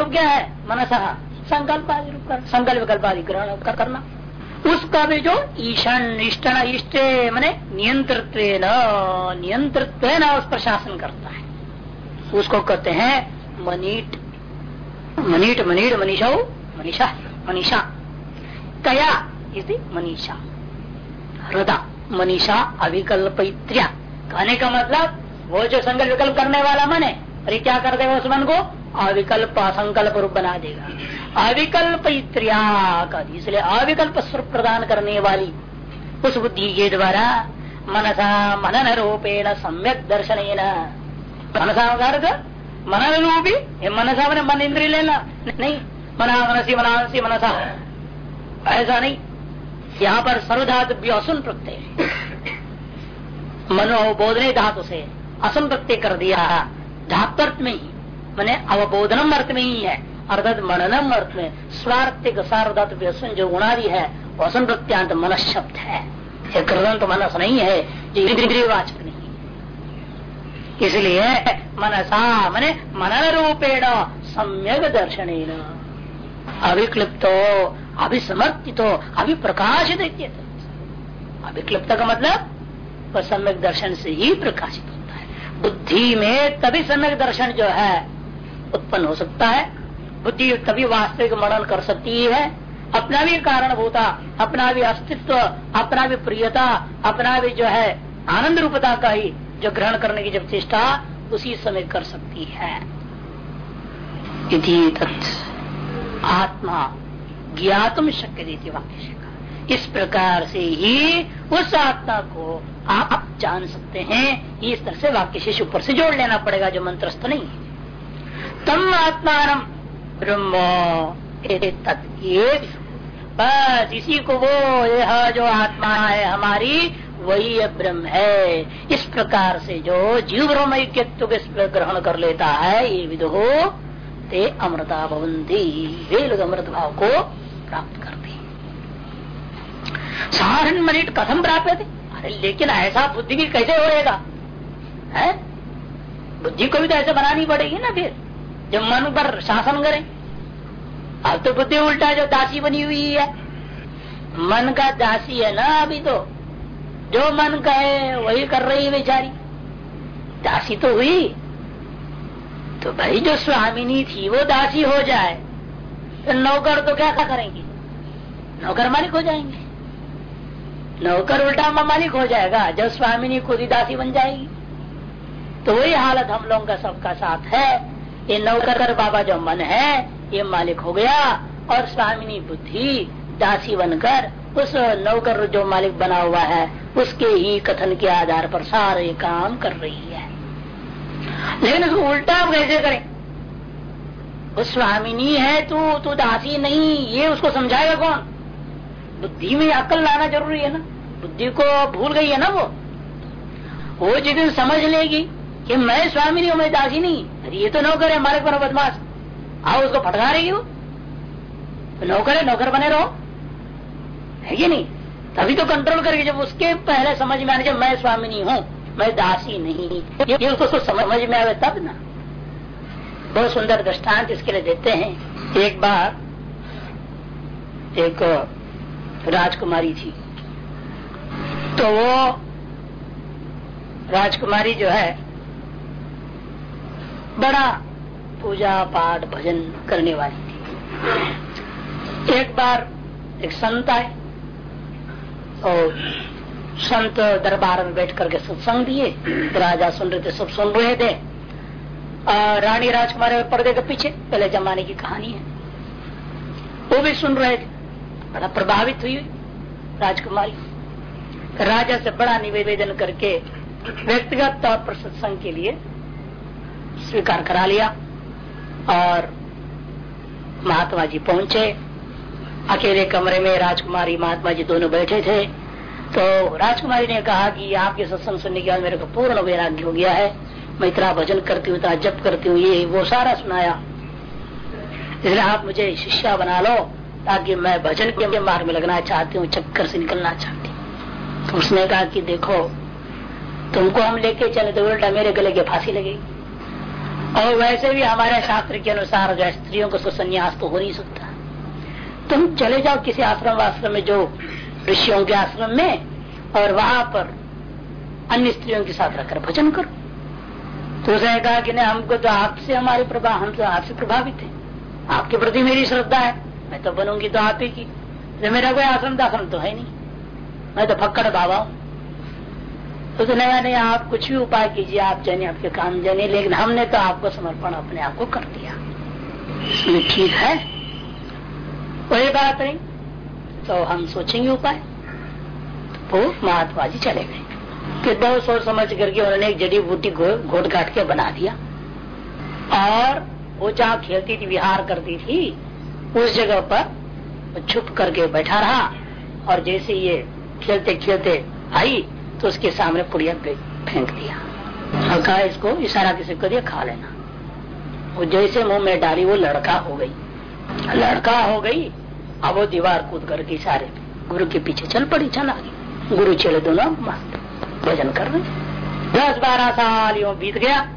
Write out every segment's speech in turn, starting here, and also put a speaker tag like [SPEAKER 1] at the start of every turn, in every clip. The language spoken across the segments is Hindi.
[SPEAKER 1] तो क्या है? मनसा। संकल्प आदि संकल्प विकल्प आदि ग्रहण करना उसका भी जो ईशन इष्टन इष्ट मैंने नियंत्रित्व नियंत्रित्व उस पर शासन करता है। उसको कहते हैं मनीट। मनीट मनीट, मनीषा मनीषा मनीषा। कया इति मनीषा। हृदा, मनीषा अविकल्पित्र्या कहने का मतलब वो जो संकल्प विकल्प करने वाला मन है, अरे क्या कर देगा उस मन को? अविकल्प असंकल्प रूप बना देगा। अविकल्प इत्रिया इसलिए अविकल्प स्वरूप प्रदान करने वाली उस बुद्धि के द्वारा मनसा मनन रूपेण सम्यक दर्शन मनसा मनन रूपी मनसा मैंने मन इंद्रिय लेना, नहीं, मना मनसी मनासी, मनसा। ऐसा नहीं। यहाँ पर सर्वधातु भी असुन प्रत्यय मनोबोधने धातु से असुन प्रत्यय कर दिया। धातुर्थ में ही। मैंने अवबोधनम अर्थ में ही है। अर्थात मननम अर्थ में। स्वार्थिक सार्वधातु व्यसन जो गुणादि है वो असन प्रत्यांत मन शब्द है। ये कृदंत मनस नहीं है, ये इंद्रियवाचक नहीं इसलिए मनसा, मने मनन रूपेण सम्यक दर्शन अभिक्लिप्तो अभिसमर्पितो अभिप्रकाशित अभिक्लिप्त का मतलब वह सम्यक दर्शन से ही प्रकाशित होता है। बुद्धि में तभी सम्यक दर्शन जो है उत्पन्न हो सकता है। बुद्धि तभी वास्तविक मनन कर सकती है। अपना भी कारण होता, अपना भी अस्तित्व, अपना भी प्रियता, अपना भी जो है आनंद रूपता का ही जो ग्रहण करने की जब चेष्टा उसी समय कर सकती है। आत्मा ज्ञातुम शक्य देती वाक्य इस प्रकार से ही उस आत्मा को आप जान सकते हैं। इस तरह से वाक्य शेष ऊपर से जोड़ लेना पड़ेगा, जो मंत्रस्थ नहीं है। तम आत्मान ब्रह्म बस, इसी को वो यह जो आत्मा है, हमारी वही ब्रह्म है। इस प्रकार से जो जीव ब्रह्म के ग्रहण कर लेता है, ये विदो ते अमृता भवंती वे लोग अमृत भाव को प्राप्त करते साधारण मिनट कथम प्राप्त थे? अरे, लेकिन ऐसा बुद्धि भी कैसे होएगा? है? बुद्धि को भी तो ऐसे बनानी पड़ेगी ना फिर। जब मन पर शासन करें। अब तो बुद्धि उल्टा जो दासी बनी हुई है। मन का दासी है ना अभी तो। जो मन कहे, वही कर रही है बेचारी। दासी तो हुई। तो भाई जो स्वामिनी थी, वो दासी हो जाए। तो नौकर तो क्या क्या करेंगे? नौकर मालिक हो जाएँगे। नौकर उल्टा मालिक हो जाएगा। जब स्वामिनी खुद ही दासी बन जाएगी। तो वही हालत हम लोगों का सबका साथ है। ये नौकर बाबा जो मन है, ये मालिक हो गया, और स्वामिनी बुद्धि, दासी बनकर, उस नौकर जो मालिक बना हुआ है, उसके ही कथन के आधार पर सारे काम कर रही है। लेकिन उसको उल्टा आप कैसे करें? वो स्वामिनी है, तू तू दासी नहीं, ये उसको समझाएगा कौन? बुद्धि में अकल लाना ज़रूरी है ना? बुद्धि को भूल गई है ना वो? वो जिस समझ लेगी कि मैं स्वामी नहीं हूँ, मैं दासी नहीं। अरे, ये तो नौकर है, मालिक बनो, बदमाश। आओ, उसको फटका रही हो? तो नौकर है, नौकर बने रहो। है कि नहीं? तभी तो कंट्रोल करके जब उसके पहले समझ में आने, जब मैं स्वामी नहीं हूँ, मैं दासी नहीं। ये उसको समझ में आवे तब ना। बहुत सुंदर दृष्टांत इसके लिए देते हैं। एक बार, एक, राजकुमारी थी तो वो राजकुमारी जो है बड़ा पूजा पाठ भजन करने वाली थी। एक बार एक संत आए और संत दरबार में बैठ करके सत्संग दिए, राजा सुन रहे थे, सब सुन रहे थे। रानी राजकुमारी पर्दे के पीछे, पहले जमाने की कहानी है। वो भी सुन रहे थे, बड़ा प्रभावित हुई राजकुमारी। राजा से बड़ा निवेदन करके व्यक्तिगत तौर पर सत्संग के लिए स्वीकार करा लिया और महात्मा जी पहुँचे। अकेले कमरे में राजकुमारी महात्मा जी दोनों बैठे थे। तो राजकुमारी ने कहा कि आपके सत्संग सुनने के बाद मेरे को पूर्ण वैराग्य हो गया है। मैं इतना भजन करती हूँ, इतना जप करती हूँ, ये वो सारा सुनाया। इसलिए आप मुझे शिष्या बना लो ताकि मैं भजन के मार्ग में लगना चाहती हूँ, चक्कर से निकलना चाहती हूँ। तो उसने कहा कि देखो, तुमको हम लेके चले तो उल्टा मेरे गले की फांसी लगेगी। और वैसे भी हमारे शास्त्र के अनुसार जो स्त्रियों को संन्यास तो हो नहीं सकता। तुम चले जाओ किसी आश्रम आश्रम में, जो ऋषियों के आश्रम में, और वहाँ पर अन्य स्त्रियों के साथ रहकर भजन करो। तो उसने कहा कि नहीं, हमको तो आपसे, हमारे प्रभाव हम तो आपसे प्रभावित है। आपके प्रति मेरी श्रद्धा है। मैं तो बनूँगी तो आप ही की। तो मेरा कोई आश्रम दाश्रम तो है नहीं। मैं तो फक्कड़ बाबा हूँ। तो नया नहीं, आप कुछ भी उपाय कीजिए, आप जाने आपके काम जाने। लेकिन हमने तो आपको समर्पण अपने आप को कर दिया। ठीक है? कोई बात नहीं। तो हम सोचेंगे उपाय। तो महात्मा जी चले गए। कि बहुत सोच समझ करके उन्होंने एक जड़ी बूटी घोट घाट के बना दिया। और वो जहाँ खेलती थी, विहार करती थी, उस जगह पर छुप करके बैठा रहा। और जैसे ये खेलते खेलते आई तो उसके सामने पुड़िया फेंक दिया। कहा इसको इशारा किसी को दिया, खा लेना। वो जैसे मुँह में डाली, वो लड़का हो गई। लड़का हो गई, अब वो दीवार कूद कर करके इशारे गुरु के पीछे चल पड़ी, चला गई। गुरु चले दोनों मस्त, भजन कर रहे। दस बारह साल यो बीत गया।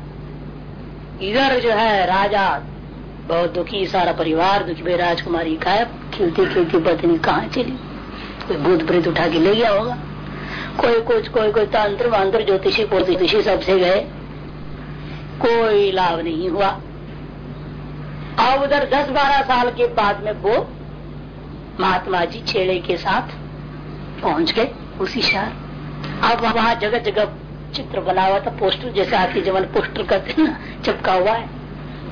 [SPEAKER 1] इधर जो है राजा, बहुत दुखी, सारा परिवार दुखी, भाई राजकुमारी गायब खिलती खिलती पत्नी कहाँ चली? कोई भूत प्रेत उठा के ले गया होगा। कोई कुछ, कोई कोई तंत्र मंत्र ज्योतिषी ज्योतिषी सबसे गए। कोई लाभ नहीं हुआ। अब उधर दस बारह साल के बाद में वो महात्मा जी छेड़े के साथ पहुँच गए उसी शहर। अब वहाँ जगह जगह चित्र बना हुआ था, पोस्टर जैसे आपके जमन पोस्टर करते ना, चिपका हुआ है।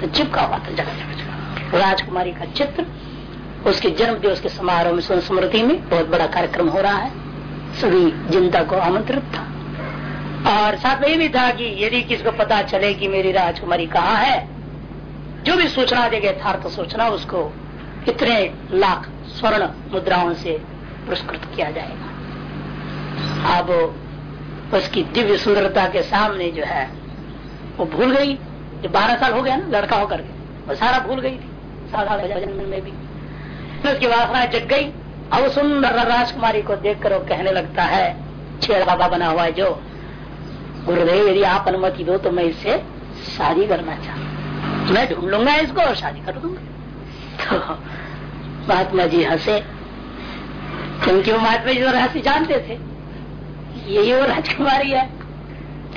[SPEAKER 1] तो चिपका हुआ था जगह जगह राजकुमारी का चित्र, उसके जन्म दिवस के समारोह में स्मृति में बहुत बड़ा कार्यक्रम हो रहा है। सभी जनता को आमंत्रित था। और साथ में ये भी था कि यदि किसको पता चले कि मेरी राजकुमारी कहाँ है, जो भी सूचना देगा यथार्थ सूचना उसको इतने लाख स्वर्ण मुद्राओं से पुरस्कृत किया जाएगा। अब उसकी दिव्य सुंदरता के सामने जो है, वो भूल गई। जो बारह साल हो गया ना, लड़का होकर के। वो सारा भूल गई थी। साधा भजन में भी। उसकी वासना जग गई। अब सुंदर राजकुमारी को देखकर वो कहने लगता है, छेड़ बाबा बना हुआ है जो। गुरुदेव, यदि आप अनुमति दो तो मैं इससे शादी करना चाहता मैं ढूंढ लूँगा इसको और शादी कर दूँगा। तो महात्मा जी हंसे। क्योंकि वो महात्मा जी तो रहस्य जानते थे। यही वो राजकुमारी है।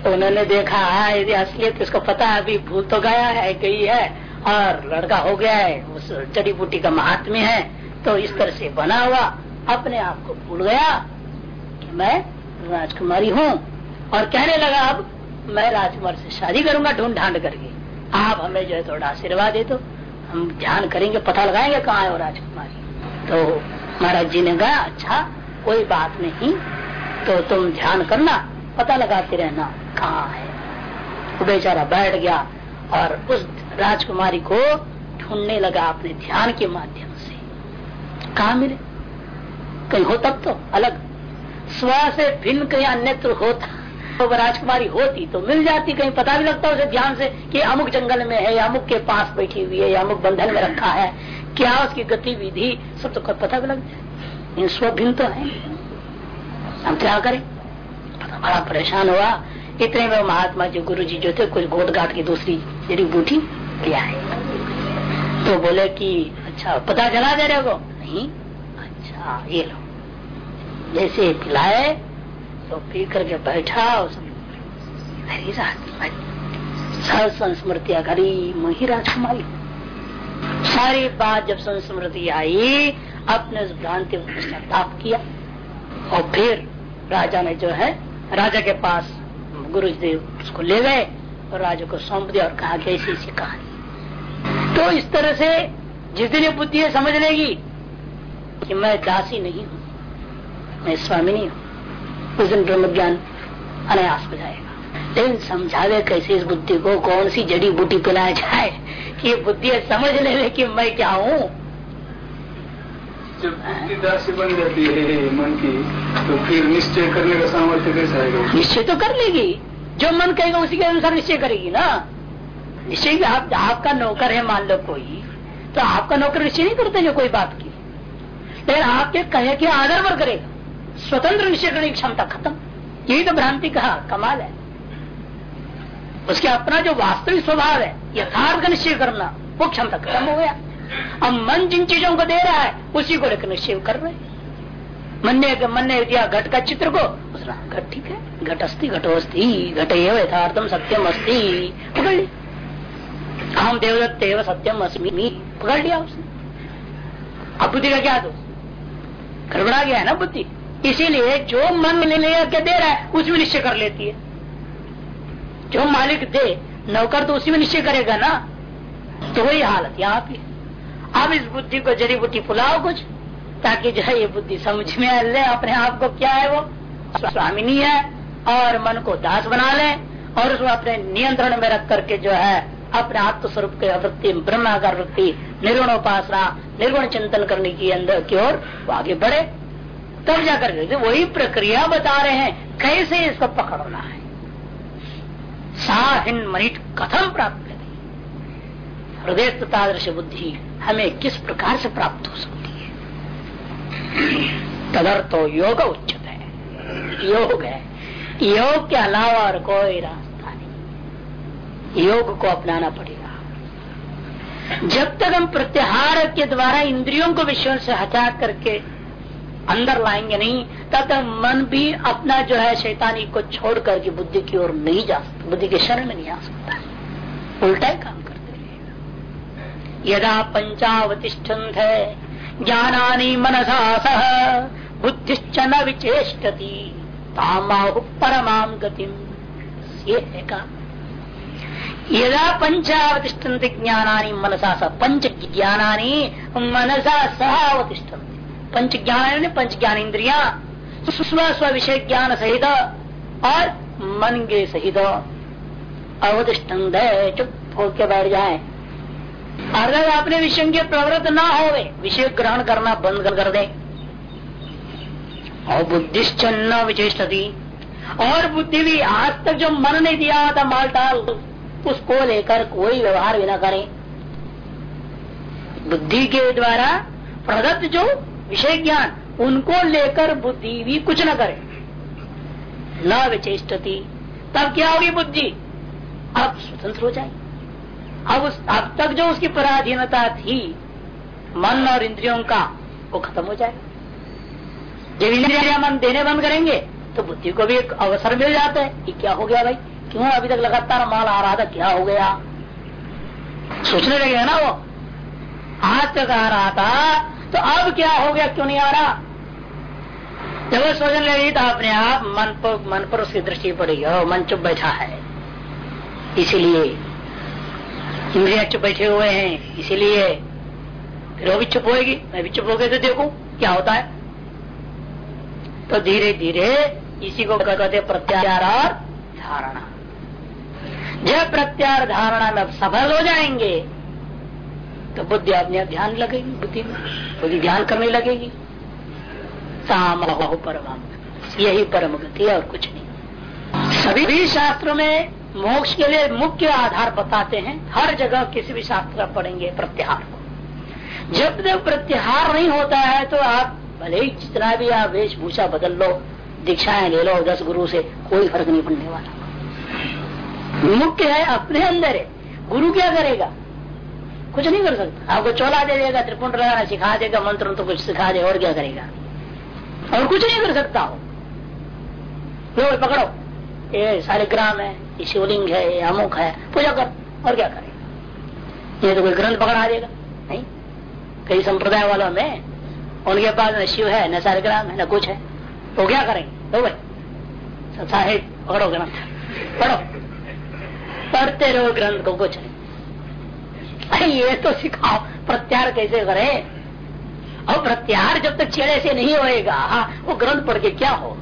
[SPEAKER 1] तो उन्होंने देखा हाँ यदि असलियत इसको पता है, अभी भूल तो गया है, गई है और लड़का हो गया है, उस जड़ी बूटी का महात्म्य है। तो इस तरह से बना हुआ, अपने आप को भूल गया कि मैं राजकुमारी हूँ। और कहने लगा, अब मैं राजकुमार से शादी करूँगा ढूंढ ढांड करके। आप हमें जो है थोड़ा आशीर्वाद दे तो हम ध्यान करेंगे, पता लगाएँगे कहाँ है वो राजकुमारी। तो महाराज जी ने कहा अच्छा कोई बात नहीं तो तुम ध्यान करना, पता लगाते रहना कहाँ है। वो बेचारा बैठ गया और उस राजकुमारी को ढूँढने लगा अपने ध्यान के माध्यम कहा मिले कहीं हो तब तो अलग। स्व से भिन्न कहीं अन्यत्र होता तो राजकुमारी होती तो मिल जाती। कहीं पता भी लगता उसे ध्यान से कि अमुक जंगल में है, या अमुक के पास बैठी हुई है, या अमुक बंधन में रखा है। क्या उसकी गतिविधि, सब तो पता भी लग जाए। इन स्व भिन्न तो है। हम क्या करें? बड़ा परेशान हुआ। इतने में महात्मा जी गुरु जी जो थे, कुछ घोट घाट की दूसरी जड़ी बूटी लिया है तो बोले कि अच्छा पता चला दे रहे नहीं? अच्छा ये लो। जैसे पिलाए तो पी करके बैठा हरी सह संस्मृति घरी मही राजकुमारी सारी बात जब संस्मृति आई, अपने उस भ्रांति ताप किया। और फिर राजा ने जो है, राजा के पास गुरुदेव उसको ले गए और राजा को सौंप दिया और कहा कि ऐसी ऐसी कहानी। तो इस तरह से जिस दिन ये बुद्धि समझ लेगी। कि मैं दासी नहीं हूँ मैं स्वामी नहीं हूँ। उस दिन ब्रह्म ज्ञान अनायास हो जाएगा। लेकिन समझावे कैसे इस बुद्धि को कौन सी जड़ी बूटी पिलाया जाए कि ये बुद्धि समझ ले कि मैं क्या हूँ?
[SPEAKER 2] जब दासी बन जाती है मन की तो फिर निश्चय करने का सामर्थ्य कैसा आएगा?
[SPEAKER 1] निश्चय तो कर लेगी। जो मन कहेगा उसी के अनुसार निश्चय करेगी ना। निश्चय आप आपका नौकर है मान लो कोई। तो आपका नौकर निश्चय नहीं करते जो कोई बात की। लेकिन आपके कहे के आधार पर करेगा स्वतंत्र निश्चय करने की क्षमता खत्म। यही तो भ्रांति कहा, कमाल है। उसके अपना जो वास्तविक स्वभाव है, यथार्थ निश्चय करना, वो क्षमता खत्म हो गया। अब मन जिन चीज़ों को दे रहा है, उसी को लेकर निश्चय कर रहे मन ने मन ने दिया घट का चित्र को, उसने घट ठीक है घट अस्थि घटो अस्थि घट यथार्थम सत्यम अस्थि पकड़ लिया हम देवदत्त सत्यम अस्मी। पकड़ लिया उसने। अब बुद्धि का क्या दोष? गड़बड़ा गया है ना बुद्धि? इसीलिए जो मन ले के दे रहा है उसमें निश्चय कर लेती है। जो मालिक दे, नौकर तो उसी में निश्चय करेगा ना? तो वही हालत यहाँ पे अब इस बुद्धि को, जड़ी बुटी फुलाओ कुछ, ताकि जो है ये बुद्धि समझ में आ ले अपने आप को क्या है वो? स्वामिनी है, और मन को दास बना ले, और उसको अपने नियंत्रण में रख करके जो है अपने आत्म स्वरूप के वृत्ति ब्रह्माकार वृत्ति निर्गुण उपासना निर्गुण चिंतन करने की अंदर की ओर आगे बढ़े। तब जाकर वही प्रक्रिया बता रहे हैं, कैसे इसको पकड़ना है? साहिन मनिट कथम प्राप्त करें हृदय तादृश बुद्धि हमें किस प्रकार से प्राप्त हो सकती है? तदर्थ तो योग उच्चत है। योग है। योग के अलावा और कोई नहीं योग को अपनाना पड़ेगा। जब तक हम प्रत्याहार के द्वारा इंद्रियों को विश्व से हटा करके अंदर लाएँगे नहीं, तब तक मन भी अपना जो है शैतानी को छोड़ करके बुद्धि की ओर नहीं जा सकता, बुद्धि के शरण में नहीं आ सकता। उल्टा ही काम करते रहेगा यदा पंचावतिष्ठन्त है, ज्ञानानी मनसा सह, बुद्धिश्च न विचेषती तामाहु परमाम गतिम। ये है का यदा पंचावतिष्ठन्ति ज्ञानानी, मनसा सह पंच ज्ञानानी मनसा सह अवतिष्ठन्ति। पंच ज्ञान पंच ज्ञान इंद्रिया स्व स्व विषय ज्ञान सहित और मन के सहित अवधिष्ठंद चुप होके बैठ जाए। अगर अपने विषय के प्रवृत्त ना हो विषय ग्रहण करना बंद कर दे। और बुद्धिश्चन्न विचेषती और बुद्धि भी आज तक जो मन नहीं दिया था मालटाल उसको लेकर कोई व्यवहार भी न करे। बुद्धि के द्वारा प्रदत्त जो विषय ज्ञान, उनको लेकर बुद्धि भी कुछ न करे। न विचेष्टती। तब क्या होगी बुद्धि? अब स्वतंत्र हो जाए अब उस, अब तक जो उसकी पराधीनता थी, मन और इंद्रियों का, वो खत्म हो जाए जब इंद्रिया मन देने बंद करेंगे तो बुद्धि को भी एक अवसर मिल जाता है कि क्या हो गया भाई? क्यों अभी तक लगातार माल आ रहा था क्या हो गया? सोचने लगे ना वो? आज तक आ रहा था तो अब क्या हो गया? क्यों नहीं आ रहा? जब वो सोचने लगी तो अपने आप मन पर मन पर उसकी दृष्टि पड़ेगी और मन चुप बैठा है। इसीलिए इंद्रिया चुप बैठे हुए हैं। इसीलिए फिर वो भी चुप होगी मैं भी चुप हो गए तो देखू, क्या होता है? तो धीरे धीरे इसी को कहते प्रत्याचार और धारणा। जब प्रत्यार धारणा में सफल हो जाएँगे। तो बुद्धि अपने ध्यान लगेगी, बुद्धि में। बुद्धि ध्यान करने लगेगी। साम परम। यही परम गति है और कुछ नहीं। सभी भी शास्त्रों में मोक्ष के लिए मुख्य आधार बताते हैं। हर जगह किसी भी शास्त्र पढ़ेंगे प्रत्याहार को। जब तक प्रत्याहार नहीं होता है तो आप भले ही जितना भी आप वेशभूषा बदल लो, दीक्षाएँ ले लो, दस गुरु से कोई फ़र्क नहीं पड़ने वाला। मुख्य है, अपने अंदर है। गुरु क्या करेगा? कुछ नहीं कर सकता। आपको चोला दे देगा, त्रिपुंड लगाना सिखा देगा, मंत्र तो कुछ सिखा दे, और क्या करेगा? और कुछ नहीं कर सकता हो लो पकड़ो। ये सारे ग्राम है, ये शिवलिंग है, ये अमुक है, पूजा कर, और क्या करेगा? ये तो कोई ग्रंथ पकड़ा देगा, नहीं? कई संप्रदाय वालों में, उनके पास न शिव है, न सारे ग्राम है, न कुछ है। तो क्या करेंगे? तो भाई साहेब पकड़ो ग्रंथ पढ़ो। पढ़ते रहो ग्रंथ को कुछ नहीं। अरे ये तो सिखाओ प्रत्यार कैसे करे? और प्रत्यार जब तक छेड़े से नहीं होएगा वो ग्रंथ पढ़ के क्या हो?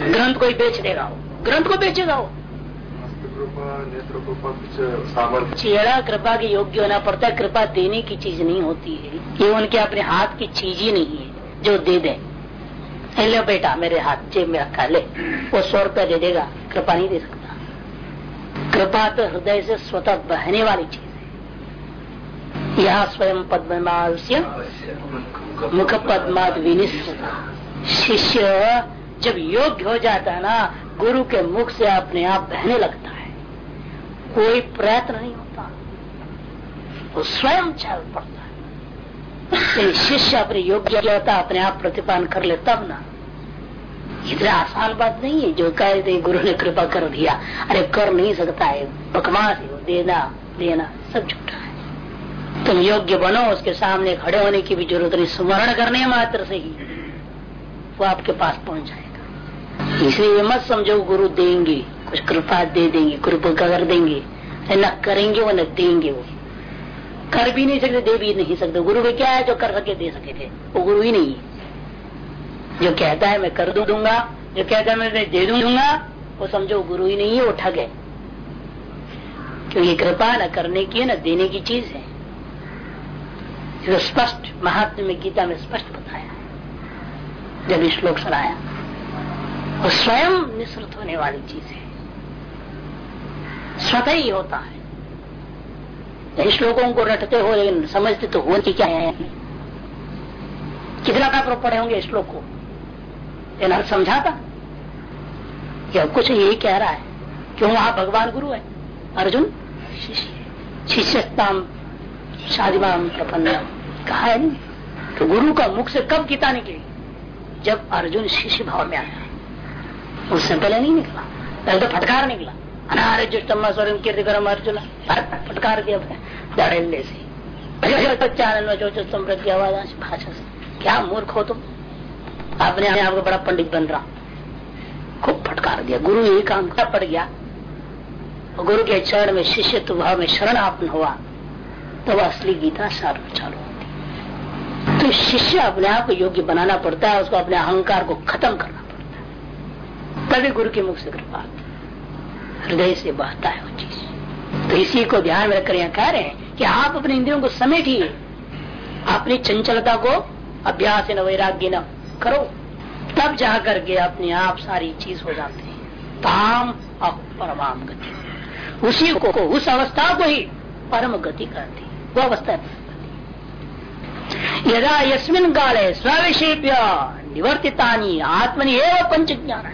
[SPEAKER 1] ग्रंथ कोई बेच देगा वो। ग्रंथ को बेचेगा वो। चेड़ा कृपा के योग्य होना पड़ता है कृपा देने की चीज़ नहीं होती है। ये उनके अपने हाथ की चीज़ ही नहीं है जो दे दे। ले बेटा मेरे हाथ जेब में रखा ले। वो सौ रुपया दे देगा कृपा नहीं दे सकता। कृपा तो हृदय से स्वतः बहने वाली चीज़ है। यह स्वयं पद्माल से मुख विनिश्चित शिष्य जब योग्य हो जाता है ना, गुरु के मुख से अपने आप बहने लगता है। कोई प्रयत्न नहीं होता। वो स्वयं चल पड़ता है। शिष्य अपने योग्यता अपने आप प्रतिपान कर ले तब ना। इतना आसान बात नहीं है, जो कह दे गुरु ने कृपा कर दिया। अरे कर नहीं सकता है, बकवास है, देना देना, सब झूठा है। तुम योग्य बनो, उसके सामने खड़े होने की भी ज़रूरत नहीं, स्मरण करने मात्र से ही वो आपके पास पहुँच जाएगा। इसलिए मत समझो, गुरु देंगे, कुछ कृपा दे देंगे, कृपा कर देंगे। न करेंगे वो, न देंगे वो। कर भी नहीं सकते, दे भी नहीं सकते। गुरु भी क्या है जो कर सके, दे सके थे? वो गुरु ही नहीं है। जो कहता है मैं कर दू दूँगा, जो कहता है मैं दे दूँगा, वो समझो गुरु ही नहीं है, वो ठग है। क्योंकि कृपा न करने की न देने की चीज़ है। जो स्पष्ट महात्मा में गीता में स्पष्ट बताया जब श्लोक सुनाया, वो स्वयं निश्रुत होने वाली चीज़ है। स्वतः ही होता है। श्लोकों को रटते हो, लेकिन समझते तो होती क्या है? कितना का पढ़े होंगे श्लोक को? लेकिन समझाता। क्या कुछ यही कह रहा है, क्यों वहाँ भगवान गुरु है? अर्जुन? शिष्य शिष्यताम, शादिमाम प्रपन्न कहा है? नहीं तो गुरु का मुख से कब गीता निकली? जब अर्जुन शिष्य भाव में आया। उससे पहले नहीं निकला। पहले तो फटकार निकला। अनार्जुष्टम स्वरम कीर्ति करम अर्जुन। फटकार दिया दड़ेले से। आवाज़ भाषा से। क्या मूर्ख हो तुम? अपने आप को बड़ा पंडित बन रहा। खूब फटकार दिया। गुरु यही काम कर पड़ गया। गुरु के चरण में शिष्य भाव में शरण आपन हुआ। तो असली गीता सार चालू होती। तो शिष्य अपने आप को योग्य बनाना पड़ता है, उसको अपने अहंकार को खत्म करना पड़ता है। तभी गुरु के मुख से कृपा हृदय से बहता है वो चीज़। तो इसी को ध्यान में रखकर यहाँ कह रहे हैं कि आप अपने इंद्रियों को समेटिए। अपनी चंचलता को अभ्यास न वैराग्य न करो। तब जा करके अपने आप सारी चीज़ हो जाते हैं। ताम और परमाम गति। उसी को, को उस अवस्था को ही परम गति करती वो अवस्था यदा यस्मिन काले स्विषेप्य निवर्तिता आत्मनि एवं पंच ज्ञान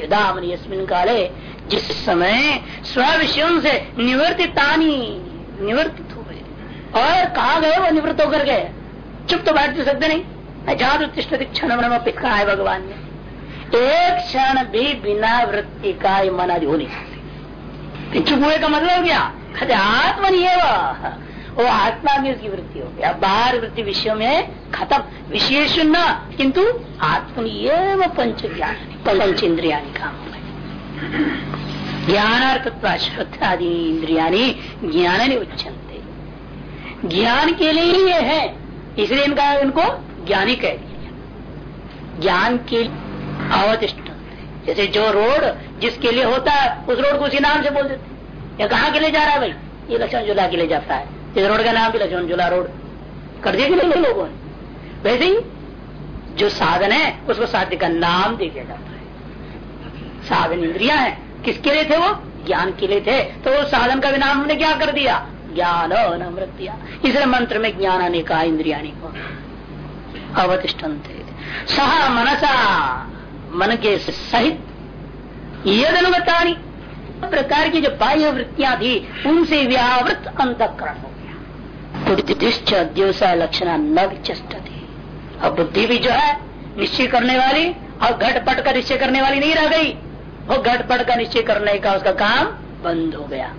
[SPEAKER 1] यदा मन यस्मिन काले जिस समय स्विषयों से निवर्तितानी निवर्तित हो गए और कहा गए वो निवृत्त होकर गए चुप तो बैठ सकते नहीं। अजात उत्तिष्ठ क्षण कहा है भगवान। ने एक क्षण भी बिना वृत्ति का मन आदि हो नहीं सकते। चुप हुए का मतलब क्या कहते आत्मा नहीं है वह। वो आत्मा में उसकी वृत्ति हो गया। बाहर वृत्ति विषयों में खत्म। विशेष न, किंतु आत्मनि पंच ज्ञान पंच इंद्रिया काम ज्ञानार्थत्व श्रद्धादि इंद्रिया ज्ञान उच्चनते ज्ञान के लिए ही ये है, इसलिए इनका इनको ज्ञानी कह दिया। ज्ञान के अवतिष्ठ जैसे जो रोड जिसके लिए होता है, उस रोड को उसी नाम से बोल देते या कहाँ के लिए जा रहा है भाई? ये लक्ष्मण झूला के लिए जाता है। इस रोड का नाम भी लक्ष्मण झूला रोड। कर दिया नहीं लोगों ने? वैसे ही जो साधन है, उसको साध्य का नाम दे दिया जाता है। साधन इंद्रिया है। किसके लिए थे वो? ज्ञान के लिए थे। तो वो साधन का भी नाम हमने क्या कर दिया? ज्ञान दिया इसलिए मंत्र में ज्ञान आने का, इंद्रिया नहीं को। अवतिष्ठन्ते सह मनसा मन के सहित यद अनुगतानी प्रकार की जो बाह्य वृत्तियाँ थी उनसे व्यावृत अंतकरण हो गया। लक्षण न विचस्ट थी अब बुद्धि भी जो है, निश्चय करने वाली और घटपट का निश्चय करने वाली नहीं रह गई। वो घटपट का निश्चय करने का उसका काम बंद हो गया।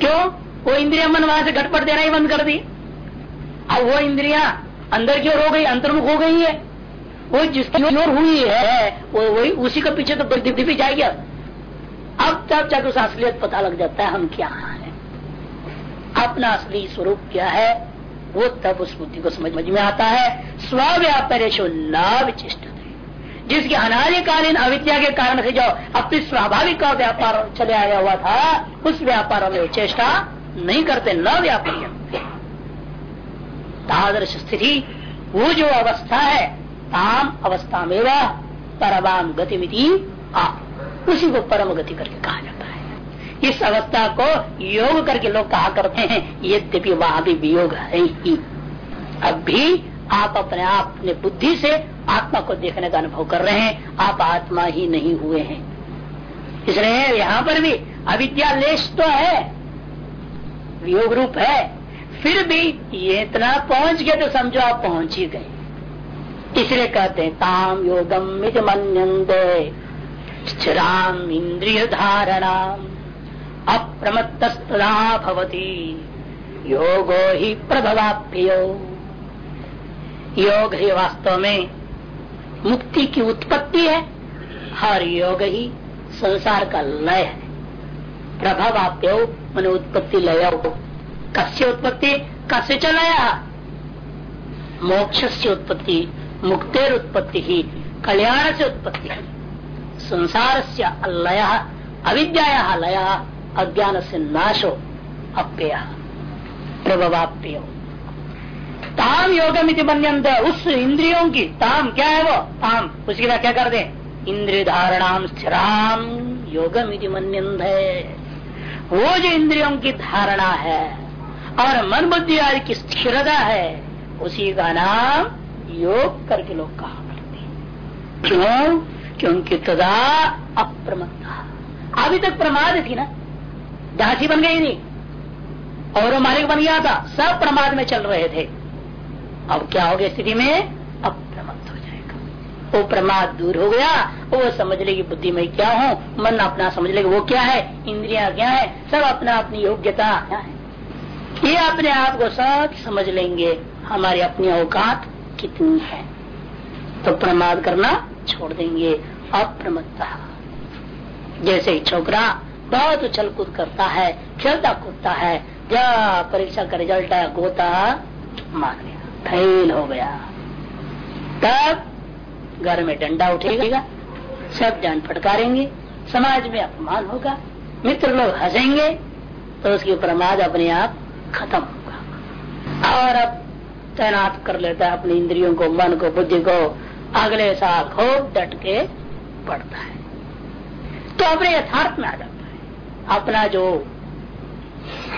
[SPEAKER 1] क्यों? वो इंद्रिया मन वहाँ से घटपट देना ही बंद कर दी। अब वो इंद्रिया अंदर की ओर हो गई, अंतर्मुख हो गई है। वो जिसकी ओर हुई है, वो वही उसी के पीछे तो बुद्धि भी जाएगी अब। तब जाकर उस असलियत पता लग जाता है हम क्या है। अपना असली स्वरूप क्या है, वो तब उस बुद्धि को समझ में आता है। स्व्यापारेशो न विचिष्ट जिसके अनादिकालीन अविद्या के कारण से जो अपनी स्वाभाविक का व्यापार चले आया हुआ था, उस व्यापार में चेष्टा नहीं करते, न व्यापारी तादृश स्थिति वो जो अवस्था है, ताम अवस्था में वह परमाम गतिमिति उसी को परम गति करके कहा जाता है। इस अवस्था को योग करके लोग कहा करते हैं, यद्यपि वहाँ भी वियोग है ही। अब भी आप अपने आप, अपने बुद्धि से आत्मा को देखने का अनुभव कर रहे हैं, आप आत्मा ही नहीं हुए हैं। इसलिए यहाँ पर भी अविद्या लेश तो है, वियोग रूप है। फिर भी ये इतना पहुँच गए तो समझो आप पहुँच ही गए। इसलिए कहते हैं, ताम योगम मित स्थिराम इंद्रिय धारणा अप्रमत्तस्तदा भवती, योगो ही प्रभवाप्य योग ही वास्तव में मुक्ति की उत्पत्ति है हर योग ही संसार का लय है। प्रभाव आप्यो मन उत्पत्ति लय कस्य उत्पत्ति? कस्य चलाया मोक्ष उत्पत्ति मुक्तेर उत्पत्ति ही कल्याण से उत्पत्ति संसार से लय अविद्या लय अज्ञान से नाशो अप्य प्रभवाप्य ताम योगम बनते उस इंद्रियों की ताम क्या है वो? ताम उसकी व्याख्या कर दे? इंद्रिय धारणाम स्थिराम योगम मनंद है वो जो इंद्रियों की धारणा है और मन बुद्धि आदि की स्थिरता है, उसी का नाम योग करके लोग कहा करते क्यों? क्योंकि तदा अप्रमत्ता अभी तक प्रमाद थी ना? दासी बन गई नहीं। और मालिक बन गया था। सब प्रमाद में चल रहे थे। अब क्या हो गया स्थिति में? अप्रमत्त हो जाएगा। वो प्रमाद दूर हो गया। वो समझ लेगी बुद्धि में क्या हूँ। मन अपना समझ लेगा वो क्या है, इंद्रिया क्या है, सब अपना अपनी योग्यता क्या है। ये अपने आप को सब समझ लेंगे, हमारी अपनी औकात कितनी है। तो प्रमाद करना छोड़ देंगे, अप्रमत्ता। जैसे छोकरा बहुत उछल कूद करता है, खेलता कूदता है जब परीक्षा का रिज़ल्ट आया गोता मार गया फेल हो गया। तब घर में डंडा उठेगा, सब जान फटकारेंगे, समाज में अपमान होगा, मित्र लोग हंसेंगे तो उसकी प्रमाद अपने आप खत्म होगा। और अब तैनात कर लेता है अपनी इंद्रियों को, मन को, बुद्धि को। अगले साल खूब डट के पड़ता है। तो अपने यथार्थ में आ जाता है। अपना जो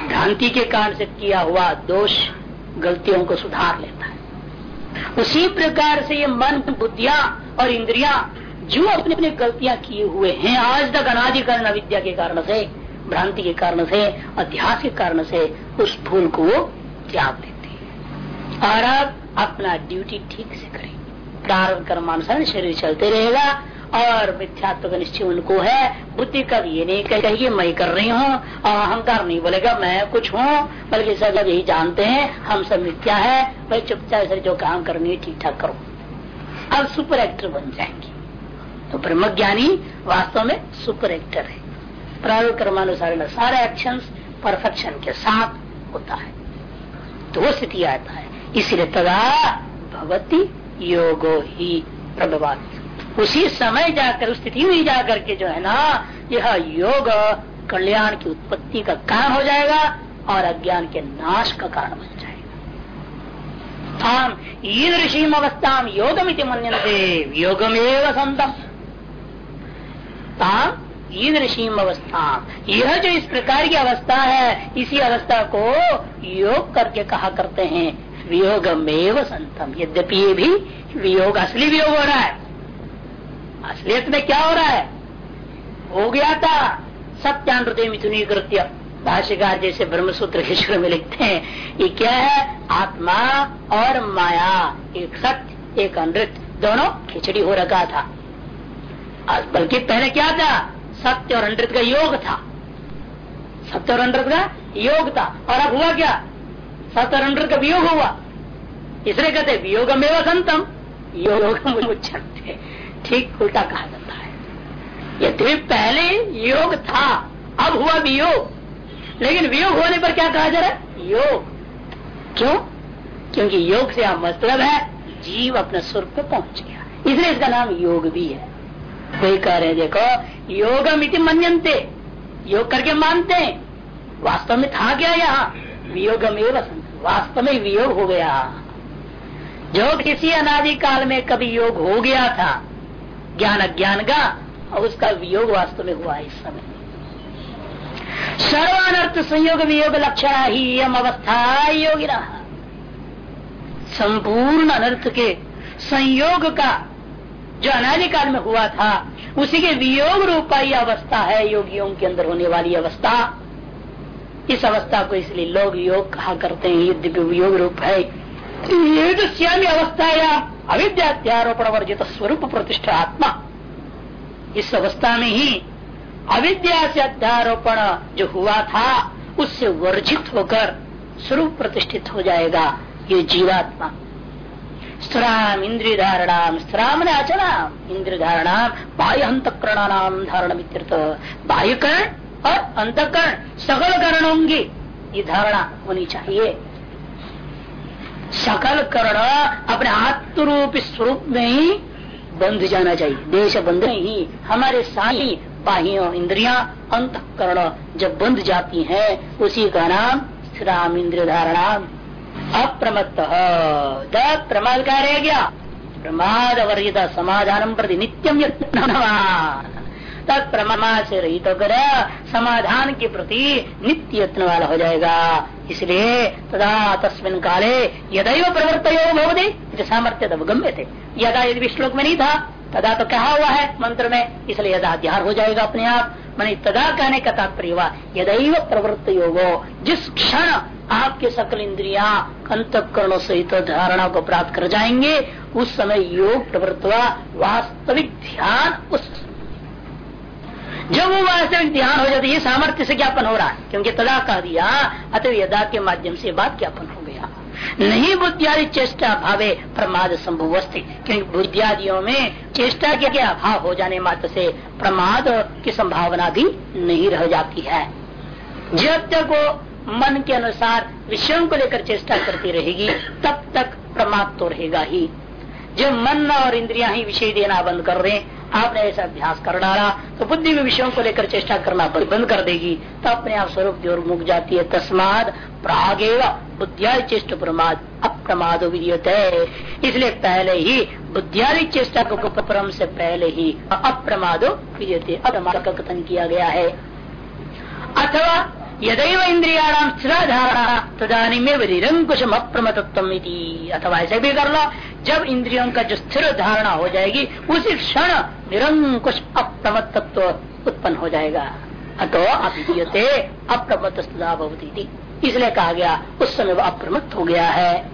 [SPEAKER 1] भ्रांति के कारण से किया हुआ दोष, गलतियों को सुधार लेता है। उसी प्रकार से ये मन, बुद्धिया और इंद्रिया जो अपने अपने गलतियाँ किए हुए हैं, आज तक अनाधिकरण अविद्या के कारण से भ्रांति के कारण से, अध्यास के कारण से उस भूल को वो त्याग देते हैं। और अब अपना ड्यूटी ठीक से करें। प्रारंभ कर्मानुसार शरीर चलते रहेगा और मिथ्यात्व का निश्चय उनको है। बुद्धि कब ये नहीं कहेगी मैं कर रही हूँ और अहंकार नहीं बोलेगा, मैं कुछ हूँ, बल्कि सब लोग यही जानते हैं, हम सब मिथ्या है, भाई चुपचाप से जो काम करनी है ठीक ठाक करो। अब सुपर एक्टर बन जाएँगे। तो ब्रह्म ज्ञानी वास्तव में सुपर एक्टर है। प्रारूप कर्मानुसार सारे एक्शन परफेक्शन के साथ होता है। तो स्थिति आता है। इसलिए तदा भगवती योगो ही प्रभवान उसी समय जाकर, उस स्थिति में जाकर के जो है ना, यह योग कल्याण की उत्पत्ति का कारण हो जाएगा और अज्ञान के नाश का कारण बन जाएगा। हम ईदृशीम अवस्था योगमिति मनते योगमेव संतम ताम ईदृशीम अवस्था। यह जो इस प्रकार की अवस्था है, इसी अवस्था को योग करके कहा करते हैं। वियोगमेव संतम। यद्यपि ये भी वियोग, असली वियोग हो रहा है। असलियत में क्या हो रहा है? हो गया था। सत्यान मिथुनी कृत्य। भाष्यकार जैसे ब्रह्मसूत्र ईश्वर में लिखते हैं, ये क्या है? आत्मा और माया, एक सत्य, एक अनृत, दोनों खिचड़ी हो रखा था। बल्कि पहले क्या था? सत्य और अनृत का योग था। सत्य और अनृत का योग था। और अब हुआ क्या? सत्य और अनृत का वियोग हुआ। इसलिए कहते वियोग में संतम योग मुच्छते ठीक उल्टा कहा जाता है। यदि पहले योग था, अब हुआ वियोग। लेकिन वियोग होने पर क्या कहा जा रहा है? योग। क्यों? क्योंकि योग से आप मतलब है, जीव अपने स्वर पे पहुँच गया। इसलिए इसका नाम योग भी है। कोई कह रहे देखो, योगम इति मनते योग करके मानते हैं। वास्तव में था क्या यहाँ? वियोगम एवं वास्तव में वियोग हो गया। जो किसी अनादि काल में कभी योग हो गया था, ज्ञान अज्ञान का, और उसका वियोग वास्तव में हुआ इस समय। सर्वानर्थ संयोग वियोग लक्षण ही यम अवस्था योगी रहा संपूर्ण अनर्थ के संयोग का जो अनादिकाल में हुआ था, उसी के वियोग रूपा ही अवस्था है, योगियों के अंदर होने वाली अवस्था। इस अवस्था को इसलिए लोग योग कहा करते हैं, युद्ध के वियोग रूप है। ये जो श्यामी अवस्था या अविद्यारोपण वर्जित स्वरूप प्रतिष्ठा आत्मा। इस अवस्था में ही अविद्या से अध्यारोपण जो हुआ था, उससे वर्जित होकर स्वरूप प्रतिष्ठित हो जाएगा, ये जीवात्मा। स्त्राम इंद्रिय धारणाम स्त्राम ने अचनाम इंद्रिय धारणाम बाह्य अंतकरणानाम धारण मित्र बाह्यकरण और अंतकरण, सकल करण की ये धारणा होनी चाहिए। सकल करण अपने आत्मरूप स्वरूप में ही बंध जाना चाहिए। देश बंध में ही। हमारे सारी बाह्य, इंद्रिया, अंतकरण जब बंध जाती हैं, उसी का नाम श्राम इंद्रिय धारणा अप्रमत्त। प्रमाद का रह गया प्रमाद वर्जित समाधान प्रति नित्यम तत्प्रमा से रहित कर समाधान के प्रति नित्य यत्न वाला हो जाएगा। इसलिए तदा तस्मिन काले यदैव प्रवर्त भवती सामर्थ्य गम्य थे। यदा यदि श्लोक में नहीं था, तदा तो कहा हुआ है मंत्र में, इसलिए यदा ध्यान हो जाएगा अपने आप, मैंने तदा कहने का तात्पर्य हुआ, यदैव प्रवृत्त योगो जिस क्षण आपके सकल इंद्रिया अंतकरणों सहित धारणा को प्राप्त कर जाएँगे, उस समय योग प्रवृत्त वास्तविक ध्यान उस जब वो वास्तविक ध्यान हो जाता है सामर्थ्य से ज्ञापन हो रहा है, क्योंकि तदा कह दिया अतः यदा के माध्यम से बात ज्ञापन हो गया। नहीं बुद्धियादि चेष्टा भावे प्रमाद संभव क्योंकि बुद्धियादियों में चेष्टा के अभाव हो जाने मात्र से प्रमाद की संभावना भी नहीं रह जाती है। जब तक वो मन के अनुसार विषयों को लेकर चेष्टा करती रहेगी, तब तक प्रमाद तो रहेगा ही। जब मन और इंद्रियाँ ही विषय देना बंद कर दें आपने ऐसा अभ्यास कर डाला तो बुद्धि में विषयों को लेकर चेष्टा करना बंद कर देगी तो अपने आप स्वरूप की ओर मुक जाती है, तस्माद प्रागेव बुद्धिया चेष्ट प्रमाद, अप्रमाद है इसलिए पहले ही बुद्धियारी चेष्टा को परम से पहले ही अप्रमादो विद्यते। अप्रमाद का कथन किया गया है। अथवा यदैव इंद्रियाणाम स्थिर धारणा तदानी में निरंकुशम अप्रमतत्व अथवा ऐसे भी कर लो, जब इंद्रियों का जो स्थिर धारणा हो जाएगी, उसी क्षण निरंकुश अप्रमत्व उत्पन्न हो जाएगा। अतो अभिधीयते अप्रमत भवती इसलिए कहा गया, उस समय वो अप्रमत्त हो गया है।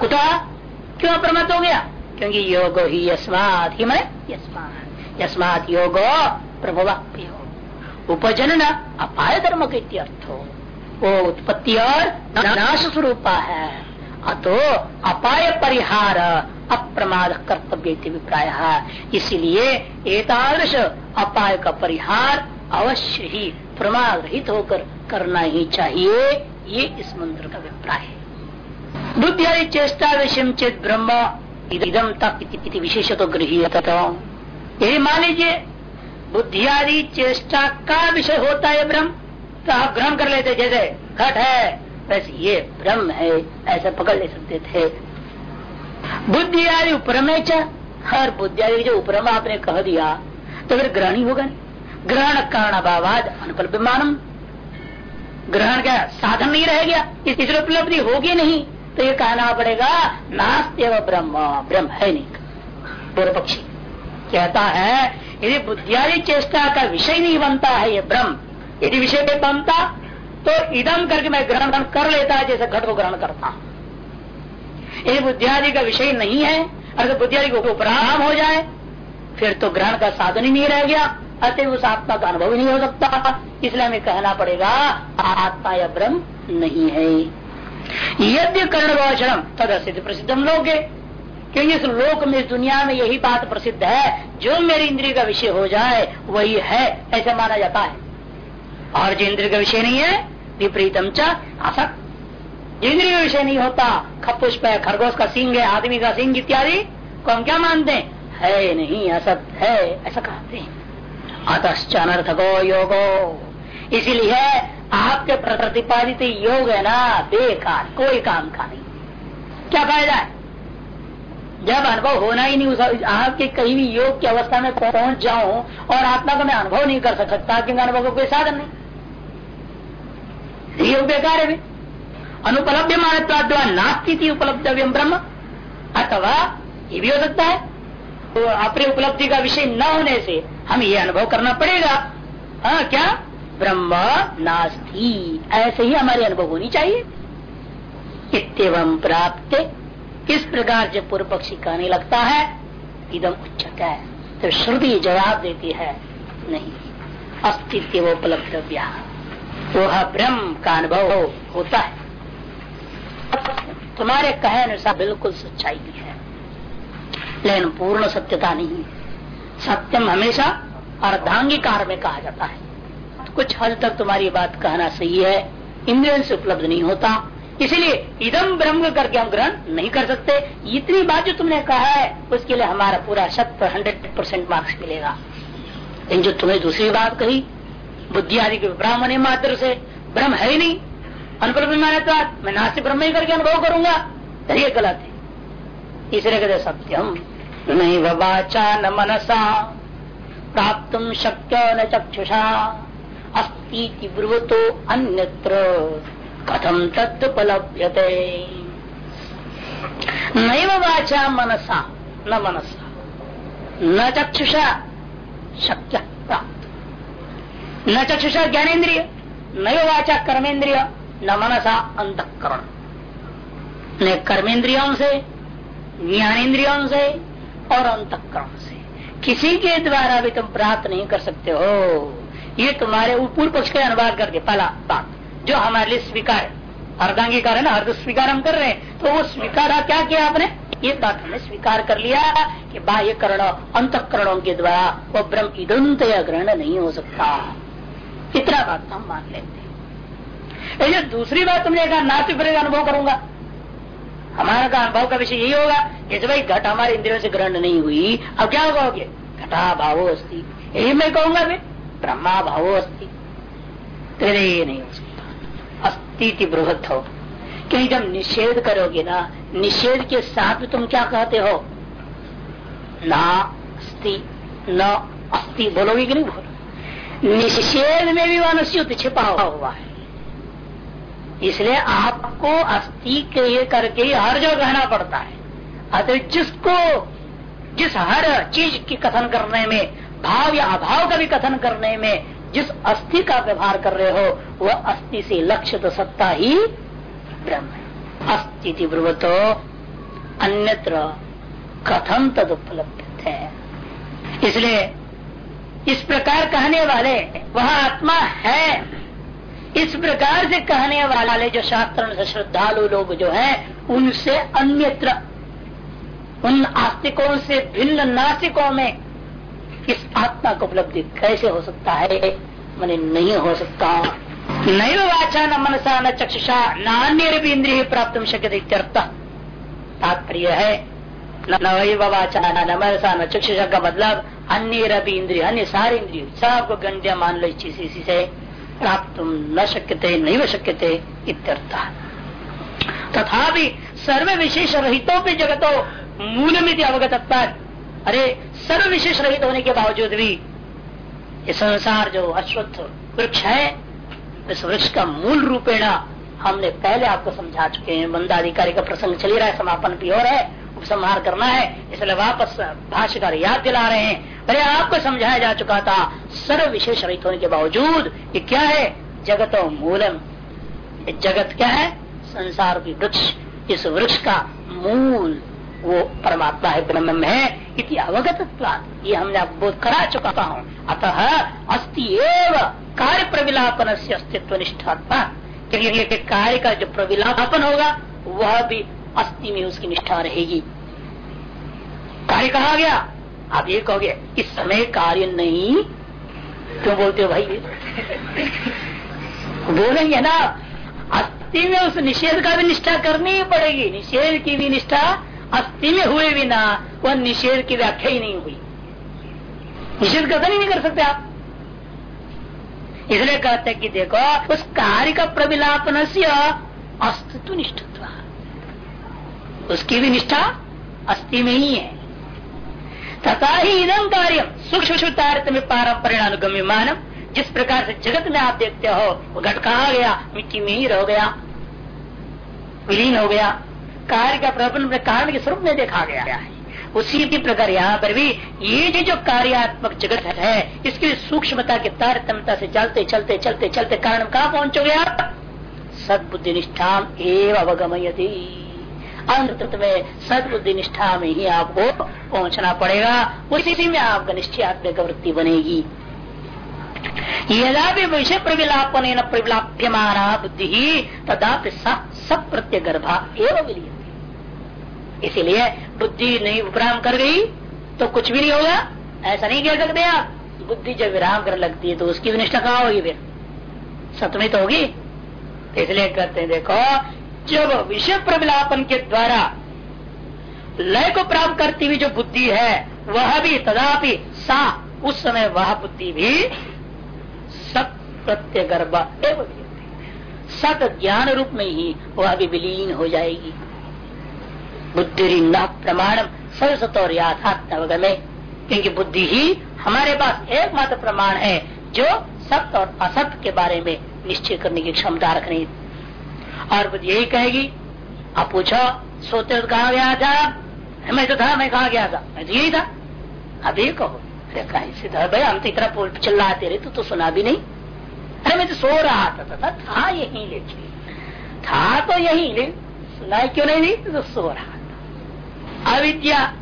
[SPEAKER 1] कुटा क्यों अप्रमत्त हो गया? क्योंकि योग ही यस्मात। ही मैं यस्मात। यस्मात योगो प्रभवाप्य उपजनन अपाय धर्म के अर्थ हो वो उत्पत्ति और नाश स्वरूपा है। अतो अपाय परिहार अप्रमाद कर्तव्य अभिप्राय। इसलिए एकादश अपाय का परिहार अवश्य ही प्रमाद रहित होकर करना ही चाहिए, ये इस मंत्र का अभिप्राय है। बुद्धि चेष्टा विषय चेत ब्रह्म इदम तक विशेष तो गृह यही मान लीजिए बुद्धि आदि चेष्टा का विषय होता है ब्रह्म। तो आप ग्रहण कर लेते, जैसे घट है वैसे ये ब्रह्म है, ऐसा पकड़ ले सकते थे। बुद्धि आदि उपरम हर बुद्धि आदि जो उपरम आपने कह दिया तो फिर ग्रहण ही होगा नहीं। ग्रहण कारण अभावाद मानम ग्रहण का साधन नहीं रह गया इसलिए उपलब्धि होगी नहीं तो ये कहना पड़ेगा नास्ते व ब्रह्म ब्रह्म है नहीं। पूर्व पक्षी कहता है, यदि बुद्धियादि चेष्टा का विषय नहीं बनता है ये ब्रह्म, यदि विषय पे बनता तो इदम करके मैं ग्रहण कर लेता है, जैसे घट को ग्रहण करता यदि बुद्धियादि का विषय नहीं है अगर बुद्धियादि को उपराम हो जाए, फिर तो ग्रहण का साधन ही नहीं रह गया, अतः उस आत्मा का अनुभव नहीं हो सकता। इसलिए हमें कहना पड़ेगा, आत्मा या ब्रह्म नहीं है। यद्य कर्ण गोचरम तद सिद्ध प्रसिद्धम लोग क्योंकि इस लोक में, इस दुनिया में यही बात प्रसिद्ध है? जो मेरी इंद्रिय का विषय हो जाए, वही है। ऐसा माना जाता है। और जो इंद्रिय का विषय नहीं है, विपरीतम च असत इंद्रिय का विषय नहीं होता। खपुष्प है, खरगोश का सिंह है, आदमी का सिंह इत्यादि। को हम क्या मानते हैं? है नहीं असत है, ऐसा कहते हैं। अतश्च अनर्थको योगो। इसीलिए आपके प्रतिपादित योग है ना, बेकार, कोई काम का नहीं। क्या फ़ायदा है? जब अनुभव होना ही नहीं, उस आपके कहीं भी योग की अवस्था में पहुँच जाऊँ और आत्मा को मैं अनुभव नहीं कर सकता, क्योंकि अनुभव का कोई साधन नहीं। योग बेकार है अनुपलब्ध मानत्वा नास्ती उपलब्धव्य ब्रह्म। अथवा ये भी हो सकता है। तो अपनी उपलब्धि का विषय न होने से हम ये अनुभव करना पड़ेगा। हाँ क्या? ब्रह्म नास्ती। ऐसे ही हमारी अनुभव होनी चाहिए। इतम प्राप्त इस प्रकार जब पूर्व पक्षी कहने लगता है, इदम उच्चत है तो श्रुति जवाब देती है, नहीं, अस्तित्व उपलब्ध वह ब्रह्म का अनुभव होता है। तुम्हारे कहे अनुसार बिल्कुल सच्चाई भी है। लेकिन पूर्ण सत्यता नहीं सत्यम हमेशा अर्धांगीकार में कहा जाता है। तो कुछ हद तक तुम्हारी बात कहना सही है। इंद्रियन से उपलब्ध नहीं होता। इसलिए इदम ब्रह्म करके हम ग्रहण नहीं कर सकते। इतनी बात जो तुमने कहा है, उसके लिए हमारा पूरा शत हंड्रेड परसेंट मार्क्स मिलेगा। लेकिन जो तुमने दूसरी बात कही, बुद्धि आदि के ब्राह्मण मात्र से, ब्रह्म है ही नहीं। अनुपलब्ध मान्यता मैं नास्तिक ब्रह्म ही करके अनुभव करूँगा। तो ये गलत है। तीसरे कहते सत्यम, नहीं वाचा न मनसा, प्राप्त शक्य न चक्षुषा, अस्ती ब्रुवतो अन्यत्र। कथम तत्पलभ्यते नैव वाचा मनसा, न मनसा। न चक्षुषा शक्य प्राप्त। न चक्षुषा ज्ञानेन्द्रिय, नैव वाचा कर्मेंद्रिय न मनसा अंतकरण न कर्मेंद्रियों से, ज्ञानेन्द्रियों से और अंतकरण से। किसी के द्वारा भी तुम प्राप्त नहीं कर सकते हो। ये तुम्हारे पूर्व पक्ष के अनुवाद करके पहला बात। जो हमारे लिए स्वीकार है। अर्धांगीकार है ना अर्ध स्वीकार हम कर रहे हैं। तो वो स्वीकार क्या किया आपने? ये बात हमने स्वीकार कर लिया कि बाह्य करण अंत करणों के द्वारा वो ब्रह्म इदंत ग्रहण नहीं हो सकता। इतना बात तो हम मान लेते हैं। दूसरी बात तुमने कहा नास्तिक का अनुभव करूँगा। हमारा का अनुभव का विषय यही होगा कि भाई घट हमारे इंद्रियों से ग्रहण नहीं हुई, अब क्या कहोगे? घटा भावो अस्थि यही मैं कहूँगा भाई ब्रह्मा भावो अस्थि तेरे ये नहीं हो सकता। अस्तिति बृहत हो। क्योंकि जब निषेध करोगे ना, निषेध के साथ तुम क्या कहते हो? ना अस्ति, न अस्ति बोलोगे कि नहीं बोलो? निषेध में भी मनुष्य छिपा हुआ है। इसलिए आपको अस्थि के करके हर जगह कहना पड़ता है। अतः जिसको, जिस हर चीज़ की कथन करने में, भाव या अभाव का भी कथन करने में जिस अस्थि का व्यवहार कर रहे हो, वह अस्थि से लक्ष्य तो सत्ता ही ब्रह्म है। अस्थिति ब्रुवतो अन्यत्र कथम तद उपलब्ध है। इसलिए इस प्रकार कहने वाले, वह आत्मा है। इस प्रकार से कहने वाले जो शास्त्र श्रद्धालु लोग जो हैं, उनसे अन्यत्र, उन आस्तिकों से भिन्न नास्तिकों में इस आत्मा को उपलब्धि कैसे हो सकता है? मैंने नहीं हो सकता। नैव वाचा न मनसा न चक्षुषा नान्य इंद्रिय प्राप्त शक्य तात्पर्य है न वाचा न मनसा न चक्षुषा का मतलब अन्य भी इंद्रिय, अन्य सारे इंद्रिय, सबको गंड्या मान लो इस इसी से प्राप्त न शक्यते नहीं शक्यते इत्यर्थ। तथा सर्व विशेष रहितों पे जगतो मूल में अवगत अरे सर्व विशेष रहित होने के बावजूद भी ये संसार जो अश्वत्थ वृक्ष है, इस वृक्ष का मूल रूपेण हमने पहले आपको समझा चुके हैं। बंदाधिकारी का प्रसंग चल रहा है, समापन भी रहा है, उपसंहार करना है, इसलिए वापस भाष्यकार याद दिला रहे हैं। अरे, आपको समझाया जा चुका था सर्व विशेष रहित होने के बावजूद ये क्या है? जगतो मूलम। जगत क्या है? संसार की वृक्ष। इस वृक्ष का मूल वो परमात्मा है, ब्रह्म है, इति अवगत ये हमने आप बोध करा चुका हूँ। अतः अस्ति एव कार्य प्रविलापन से अस्तित्व निष्ठात्मा। क्योंकि कार्य का जो प्रविलापन होगा, वह भी अस्थि में उसकी निष्ठा रहेगी। कार्य कहा गया? आप ये कहोगे, इस समय कार्य नहीं। क्यों बोलते हो भाई? बोलेंगे ना। अस्थि में उस निषेध का भी निष्ठा करनी पड़ेगी। निषेध की भी निष्ठा अस्थि में हुए बिना वह निषेध की व्याख्या ही नहीं हुई। निषेध कथन ही नहीं कर सकते आप। इसलिए कहते कि देखो, उस कार्य का प्रविलापन से अस्तित्व निष्ठत्व। उसकी भी निष्ठा अस्थि में ही है। तथा ही इदम कार्य सूक्ष्म तारतम्य पारंपरिण अनुगम्य मानव जिस प्रकार से जगत में आप देखते हो, वो घट कहा गया, मिट्टी में ही रह गया, विलीन हो गया। कार्य का में कारण के स्वरूप में देखा गया है। उसी की प्रकार यहाँ पर भी ये जो कार्यात्मक जगत है, इसकी सूक्ष्मता के तारतम्यता से चलते चलते चलते चलते कारण कहाँ पहुंचोगे आप? सदबुद्धि निष्ठा एवं अवगमयती। अंत में सदबुद्धि निष्ठा में ही आपको पहुँचना पड़ेगा। उसी में आपका निश्चय आत्मिक वृत्ति बनेगी। यदा भी विषय प्रविलापन प्रविलाप्यमाना बुद्धि ही तदा सब प्रत्यय गर्भा एवं विलीय इसीलिए बुद्धि नहीं विराम कर गई तो कुछ भी नहीं होगा। ऐसा नहीं कह सकते आप। बुद्धि जब विराम कर लगती है तो उसकी निष्ठा कहाँ होगी फिर? सतमी तो होगी। इसलिए कहते हैं, देखो, जब विषय प्रविलापन के द्वारा लय को प्राप्त करती हुई जो बुद्धि है, वह भी, तदापि सा, उस समय वह बुद्धि भी सत प्रत्यय गर्भ एवं सत ज्ञान रूप में ही वह भी विलीन हो जाएगी। बुद्धि न प्रमाणम सरसत और याथात्म में क्योंकि बुद्धि ही हमारे पास एकमात्र प्रमाण है जो सत्य और असत्य के बारे में निश्चय करने की क्षमता रखनी। और बुद्धि यही कहेगी आप पूछो सोते तो कहा गया था? मैं तो था मैं कहा गया था? मैं तो यही था। अब ये कहो अरे कहीं था भाई हम तो इतना चिल्लाते रहे तो, तो सुना भी नहीं। अरे मैं तो सो रहा था था, था यही लेकिन था तो यही सुना क्यों नहीं तो सो रहा अविद्या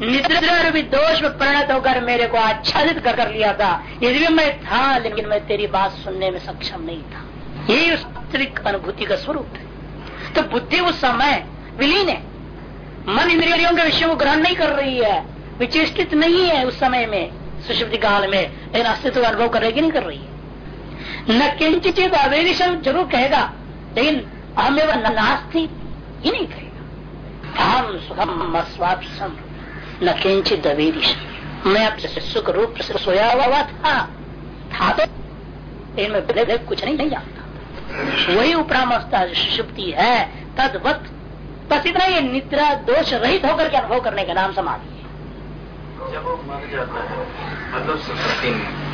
[SPEAKER 1] निद्रा भी दोष में परिणत होकर मेरे को आच्छादित कर, कर लिया था। यदि भी मैं था लेकिन मैं तेरी बात सुनने में सक्षम नहीं था। यही उस अनुभूति का स्वरूप है। तो बुद्धि उस समय विलीन है। मन इंद्रियों के विषय को ग्रहण नहीं कर रही है। विचेषित नहीं है उस समय में। सुषुप्ति काल में लेकिन अस्तित्व का अनुभव कर रही नहीं कर रही है। न किंचित अवेदिशम ज़रूर कहेगा लेकिन हमें नास्ती ही नहीं कहेगा। अहम सुखम अस्वापसम। न किंचित अवेदिश। मैं अब सुख रूप से सोया हुआ था था तो इनमें भेद कुछ नहीं नहीं जानता वही उपरामस्ता सुषुप्ति है। तदवत बस इतना ये निद्रा दोष रहित होकर के अनुभव करने का नाम समाधि
[SPEAKER 3] है। जब वो मर जाता है मतलब सुषुप्ति में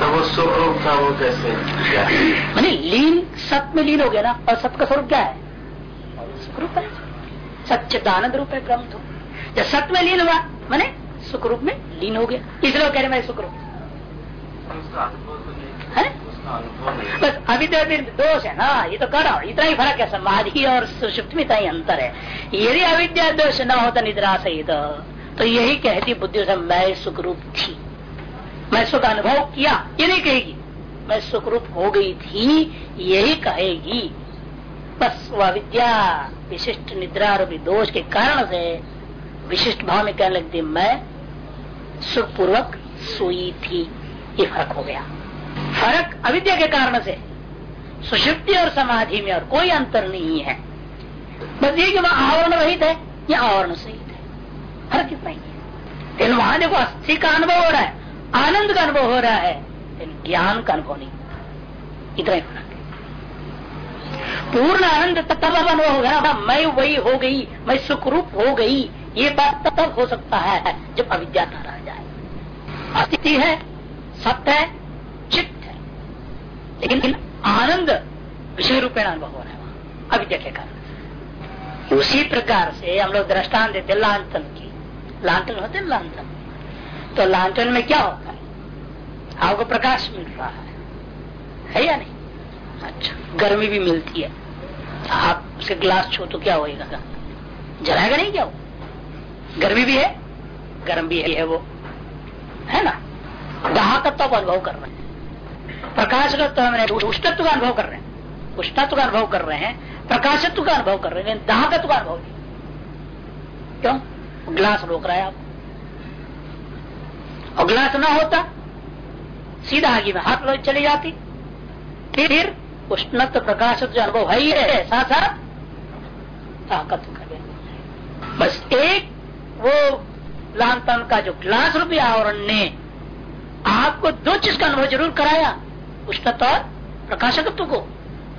[SPEAKER 3] तो वो सुख रूप था वो कैसे?
[SPEAKER 1] मैंने लीन सत में लीन हो गया ना और सत का स्वरूप क्या है? सुख रूप है। सच्चिदानंद रूप है ब्रह्म तो। जब सत्य में लीन हुआ मैंने सुख रूप में लीन हो गया। इसलिए कह रहे मैं सुख रूप बस अभी तो अभी दोष है ना ये तो कर। रहा इतना ही फ़र्क है समाधि और सुषुप्त में इतना ही अंतर है। यदि अविद्या दोष न होता निद्रा सहित तो यही कहती बुद्धि से मैं सुख रूप थी। मैं सुख अनुभव किया। ये नहीं कहेगी मैं सुख रूप हो गई थी। यही कहेगी। बस विद्या विशिष्ट निद्रा रूपी दोष के कारण से विशिष्ट भाव में कहने लगती, मैं सुखपूर्वक सोई थी। ये फ़र्क हो गया। फ़र्क अविद्या के कारण से, सुषुप्ति और समाधि में और कोई अंतर नहीं है। बस ये कि वह आवरण रहित है, या आवरण सहित है। फ़र्क इतना ही है। लेकिन वहाँ देखो, अस्थि का अनुभव हो रहा है, आनंद का अनुभव हो रहा है, लेकिन ज्ञान का अनुभव नहीं। इतना ही फ़र्क पूर्ण आनंद तब अनुभव होगा ना मैं वही हो गई, मैं सुखरूप हो गई, ये बात तब हो सकता है जब अविद्या रह जाए। अस्थिति है, सत्य है, चित्त है। लेकिन आनंद विषय रूपेण अनुभव हो रहा है वहाँ, अविद्या के कारण। उसी प्रकार से हम लोग दृष्टान देते लांटन की। लांटन होते लांटन तो लांटन में क्या होता है? आपको प्रकाश मिल रहा है। है या नहीं? अच्छा गर्मी भी मिलती है। आप उसे ग्लास छो तो क्या होएगा? जलाएगा नहीं क्या वो? गर्मी भी है, गर्म भी है वो। है ना? दाहकत्व का अनुभव कर रहे हैं। प्रकाश का उष्णत्व का अनुभव कर रहे हैं। उष्णत्व का अनुभव कर रहे हैं, प्रकाशत्व का अनुभव कर रहे हैं, दाहकत्व का अनुभव। नहीं क्यों? ग्लास रोक रहा है आप और ग्लास ना होता, सीधा आगे में हाथ चली जाती। फिर उष्णत्व प्रकाश जो अनुभव है ही है, साथ साथ ताकत बस एक वो लांतन का जो ग्लास रूपी आवरण ने आपको दो चीज़ का अनुभव ज़रूर कराया उष्णत्व और प्रकाशकत्व को,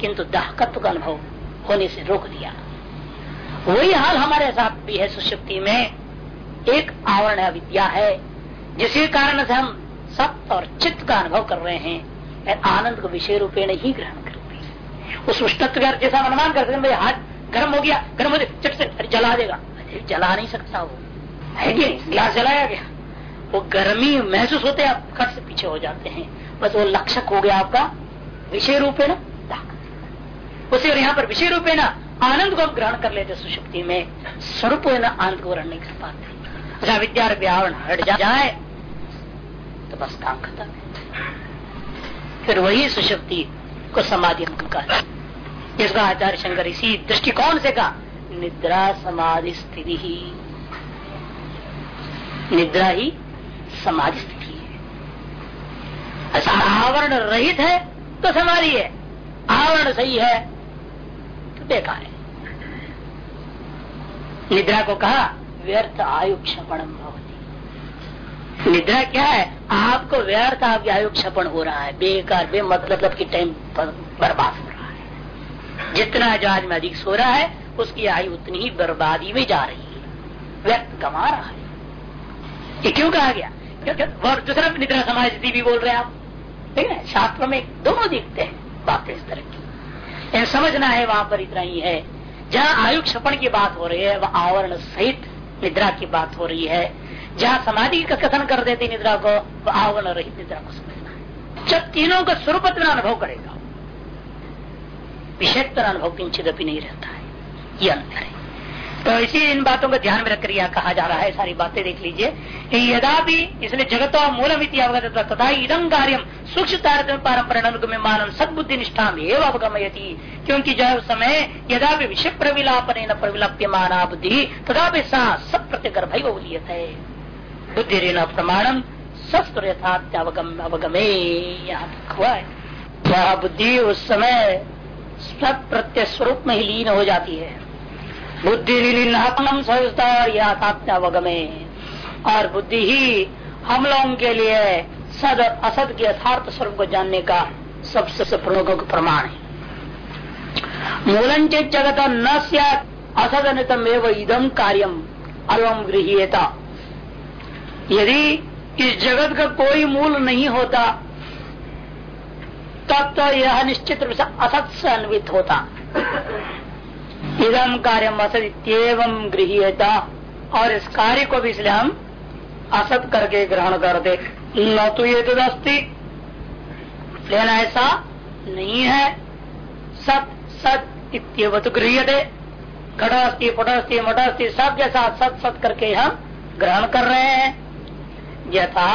[SPEAKER 1] किंतु दाहकत्व का अनुभव होने से रोक दिया। वही हाल हमारे साथ भी है सुशक्ति में। एक आवरण विद्या है, जिसके कारण से हम सत्य और चित्त का अनुभव कर रहे हैं। आनंद को विषय रूपे ही ग्रहण कर उस उष्णत्व जैसा अनुमान करते भाई, हाथ गर्म हो गया, गर्म हो चट से अरे जला देगा। अरे जला नहीं सकता वो। है कि गिलास जलाया गया। वो गर्मी महसूस होते आप खट से पीछे हो जाते हैं। बस वो लक्षक हो गया आपका विषय रूपे ना? उसे और यहाँ पर विषय रूपे ना, आनंद को ग्रहण कर लेते सुशक्ति में। स्वरूप आनंद को ग्रहण नहीं कर पाते। अच्छा विद्या व्यावरण हट जाए। तो बस काम खत्म है। फिर वही सुषुप्ति को समाधि हम का इसका आचार्य शंकर इसी दृष्टिकोण से कहा, निद्रा समाधि स्थिति ही। निद्रा ही समाधि स्थिति है। ऐसा आवरण रहित है तो समाधि है। आवरण सही है तो बेकार है। निद्रा को कहा, व्यर्थ आयु क्षपण भवती। निद्रा क्या है? आपको व्यर्थ, आपकी आयु क्षपण हो रहा है। बेकार बे मतलब की टाइम बर्बाद हो रहा है। जितना जो आज में अधिक सो रहा है, उसकी आयु उतनी ही बर्बादी में जा रही है। व्यर्थ कमा रहा है। ये क्यों कहा गया? क्योंकि और दूसरा निद्रा समाज भी बोल रहे हैं आप, ठीक है? शास्त्र में दोनों दिखते हैं बातें इस तरह की। समझना है, वहाँ पर इतना ही है। जहाँ आयु क्षपण की बात हो रही है, वह आवरण सहित निद्रा की बात हो रही है। जहाँ समाधि का कथन कर देते निद्रा को वह आवरण रहित निद्रा को समझना है। जब तीनों का स्वरूप अनुभव करेगा विषय अनुभव किंचित नहीं रहता है। ये अंतर है। तो इसी इन बातों का ध्यान में रखकर यह कहा जा रहा है। सारी बातें देख लीजिए यदा भी इसलिए जगत मूलम अवगत तथा इदम कार्यम सूक्ष्म तारतम्य पारंपरण मानव सदबुद्धि निष्ठा एवं अवगमयती। क्योंकि जब समय यदा भी विषय प्रविलापन प्रविलाप्य माना बुद्धि तथा भी सा सब प्रत्यगर्भ है बुद्धि ऋण प्रमाणम शस्त्र यथात्यावगम अवगमे यहाँ हुआ है वह बुद्धि उस समय सब प्रत्यय स्वरूप में ही लीन हो जाती है। बुद्धि लीनम और बुद्धि ही हम लोगों के लिए सद असद के यथार्थ स्वरूप को जानने का सबसे प्रमुख प्रमाण है। मूलंचित जगत न असद अनितम एवं इदम कार्यम अलम गृहता यदि इस जगत का कोई मूल नहीं होता, तब तो यह निश्चित रूप से असत से अन्वित होता। इदम कार्य असत एवं गृहता और इस कार्य को भी इसलिए हम असत करके ग्रहण करते। न तो ये तो दस्ती। लेना ऐसा नहीं है। सत सत इतव इतवत गृहते घटास्थी पटास्थी मटास्थी सब साथ सत सत करके हम ग्रहण कर रहे हैं। यथा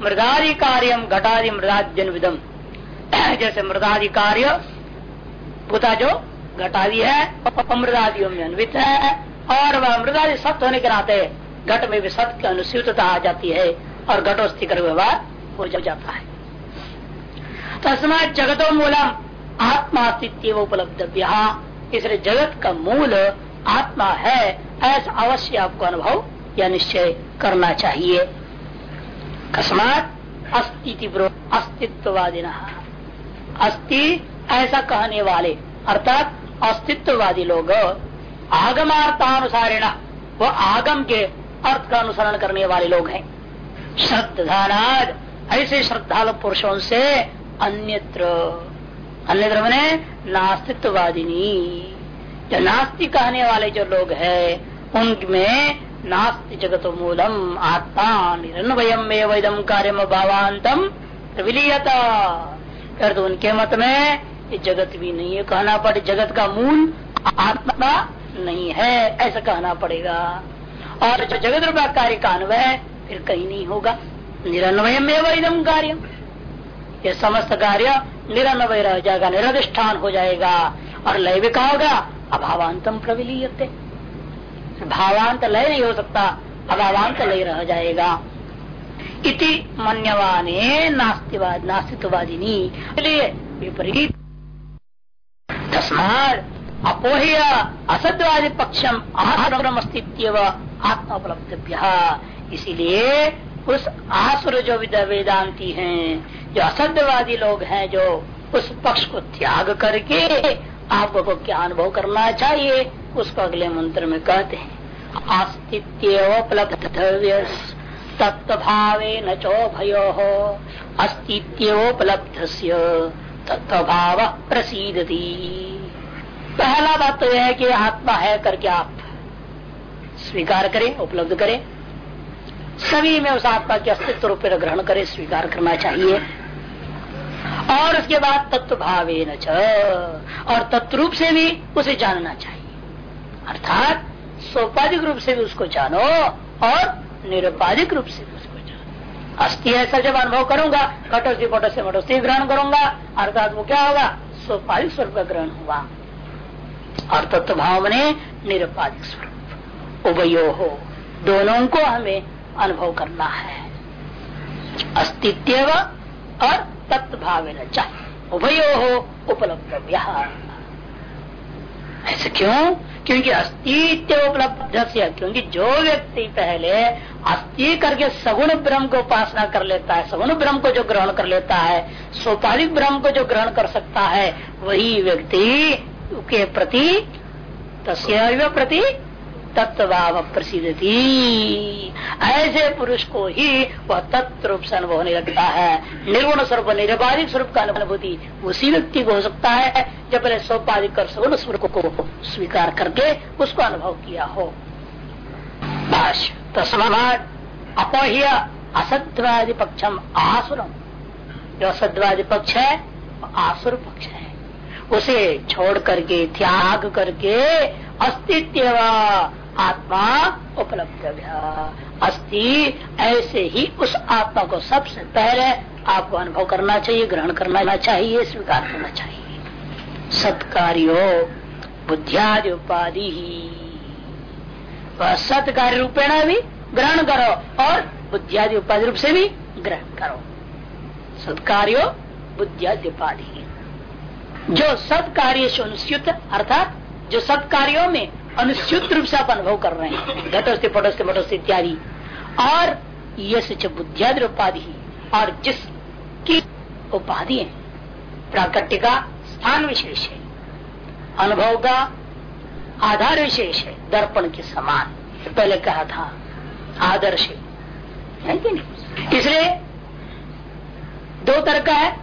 [SPEAKER 1] मृदादि कार्यम घटादि मृदाजन विदम जैसे मृदादि कार्य भूता जो घटादि है अमृदादियों में अन्वित है, और वह अमृदादि सत्य होने के नाते घट में भी सत्य की अनुसूतता आ जाती है, और घटोस्थि कर व्यवहार हो जाता है। तस्मात जगतो मूलम आत्मा अस्तित्व उपलब्ध इसलिए जगत का मूल आत्मा है, ऐसा अवश्य आपको अनुभव या निश्चय करना चाहिए। कस्मात अस्तित्व अस्तित्ववादी अस्थि ऐसा कहने वाले, अर्थात अस्तित्ववादी लोग, आगमार्थानुसारिण, वो आगम के अर्थ का अनुसरण करने वाले लोग हैं। श्रद्धानाद, ऐसे श्रद्धालु पुरुषों से अन्यत्र। अन्यत्र मैंने नास्तित्ववादिनी। जो नास्ति कहने वाले जो लोग हैं, उनमें नास्ति जगत मूलम, आत्मा निरन्वयम एवं कार्यम भावांतम विलीयता तो उनके मत में जगत भी नहीं है, कहना पड़े जगत का मूल, आत्मा नहीं है, ऐसा कहना पड़ेगा। और जो जगत रूपा कार्य का अन्वय फिर कहीं नहीं होगा। निरन्वय में वैदम कार्य ये समस्त कार्य निरन्वय रह जाएगा, निरधिष्ठान हो जाएगा, और लय भी कहा होगा अभावांतम प्रविलीयते। भावांत लय नहीं हो सकता, अभावांत लय रह जाएगा। इति मन्यवाने नास्तिवाद नास्तित्ववादिनी। इसलिए विपरीत। तस्मात अपोह्य असद्वादी पक्षम अस्तित्व आत्मा उपलब्ध इसीलिए उस आसुर जो वेदांती हैं, जो असत्यवादी लोग हैं, जो उस पक्ष को त्याग करके आपको क्या अनुभव करना चाहिए। उसको अगले मंत्र में कहते हैं अस्तित्वोपलब्ध तत्व भावे न चो भयो अस्तित्वोपलब्ध तत्व भाव प्रसिद्धि पहला बात तो यह है कि आत्मा है करके आप स्वीकार करें, उपलब्ध करें। सभी में उस आत्मा के अस्तित्व रूप ग्रहण करे, स्वीकार करना चाहिए। और उसके बाद तत्व भावे न और तत्व रूप से भी उसे जानना चाहिए। अर्थात सोपाधिक रूप से भी उसको जानो और निरुपाधिक रूप से भी उसको जानो। अस्थि ऐसा जब अनुभव करूँगा, कटोसी पटो से मटोसी ग्रहण करूँगा, अर्थात वो क्या होगा? सोपाधिक स्वरूप का ग्रहण हुआ। और तत्व भाव ने निरुपाधिक स्वरूप। उभयो हो, दोनों को हमें अनुभव करना है। अस्तित्व और तत्व भाव चाहिए उभयो हो उपलब्ध ऐसे क्यों? क्योंकि अस्तित्व उपलब्ध से क्योंकि जो व्यक्ति पहले अस्थि करके सगुण ब्रह्म को उपासना कर लेता है, सगुण ब्रह्म को जो ग्रहण कर लेता है स्वपालिक ब्रह्म को जो ग्रहण कर सकता है, वही व्यक्ति के प्रति तस्वीर प्रति तत्व प्रसिद्ध थी ऐसे पुरुष को ही वह तत्व रूप से अनुभव होने लगता है। निर्गुण स्वरूप निरबाधिक स्वरूप का अनुभूति उसी व्यक्ति को हो सकता है, जब पहले सोपाधिक कर सगुण स्वरूप को स्वीकार करके उसको अनुभव किया हो। अपोह्य असत्वादि पक्षम आसुरम। जो असत्वादि पक्ष है आसुर पक्ष है। उसे छोड़ करके, त्याग करके अस्तित्व आत्मा उपलब्ध अस्थि ऐसे ही उस आत्मा को सबसे पहले आपको अनुभव करना चाहिए, ग्रहण करना चाहिए, स्वीकार करना चाहिए। सत्कार्यो बुद्धियादि उपाधि ही। वह सत्कार्य रूपेण भी ग्रहण करो और बुद्धियादि उपाधि रूप से भी ग्रहण करो। सत्कार्यो बुद्धियादि उपाधि जो सब कार्य से सुनिश्चित अर्थात जो सत्कार्यों में अनुच्युत रूप से आप अनुभव कर रहे हैं, घटस्थ, पटस्थ, मटस्थ इत्यादि। और यश बुद्धियादि उपाधि और जिसकी उपाधि है प्राकृत्य का स्थान विशेष है, अनुभव का आधार विशेष है, दर्पण के समान। पहले कहा था, आदर्श है। इसलिए दो तरह का है,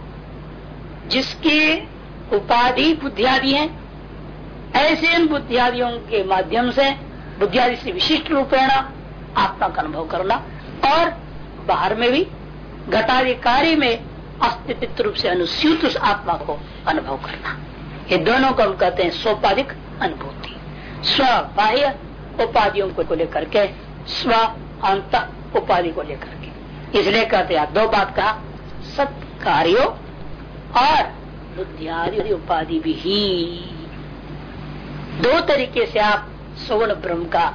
[SPEAKER 1] जिसकी उपाधि बुद्धियादि है। ऐसे इन बुद्धियादियों के माध्यम से बुद्धियादि से विशिष्ट रूपेण आत्मा का अनुभव करना और बाहर में भी घटादि कार्य में अस्तित्व रूप से अनुसूत उस आत्मा को अनुभव करना। ये दोनों को हम कहते हैं सोपाधिक अनुभूति। स्व बाह्य उपाधियों को लेकर के, स्व अंत उपाधि को लेकर के। इसलिए कहते हैं, दो बात कहा, सत्कार्यो और बुद्धियादि उपाधि भी ही दो तरीके से आप सवर्ण ब्रह्म का,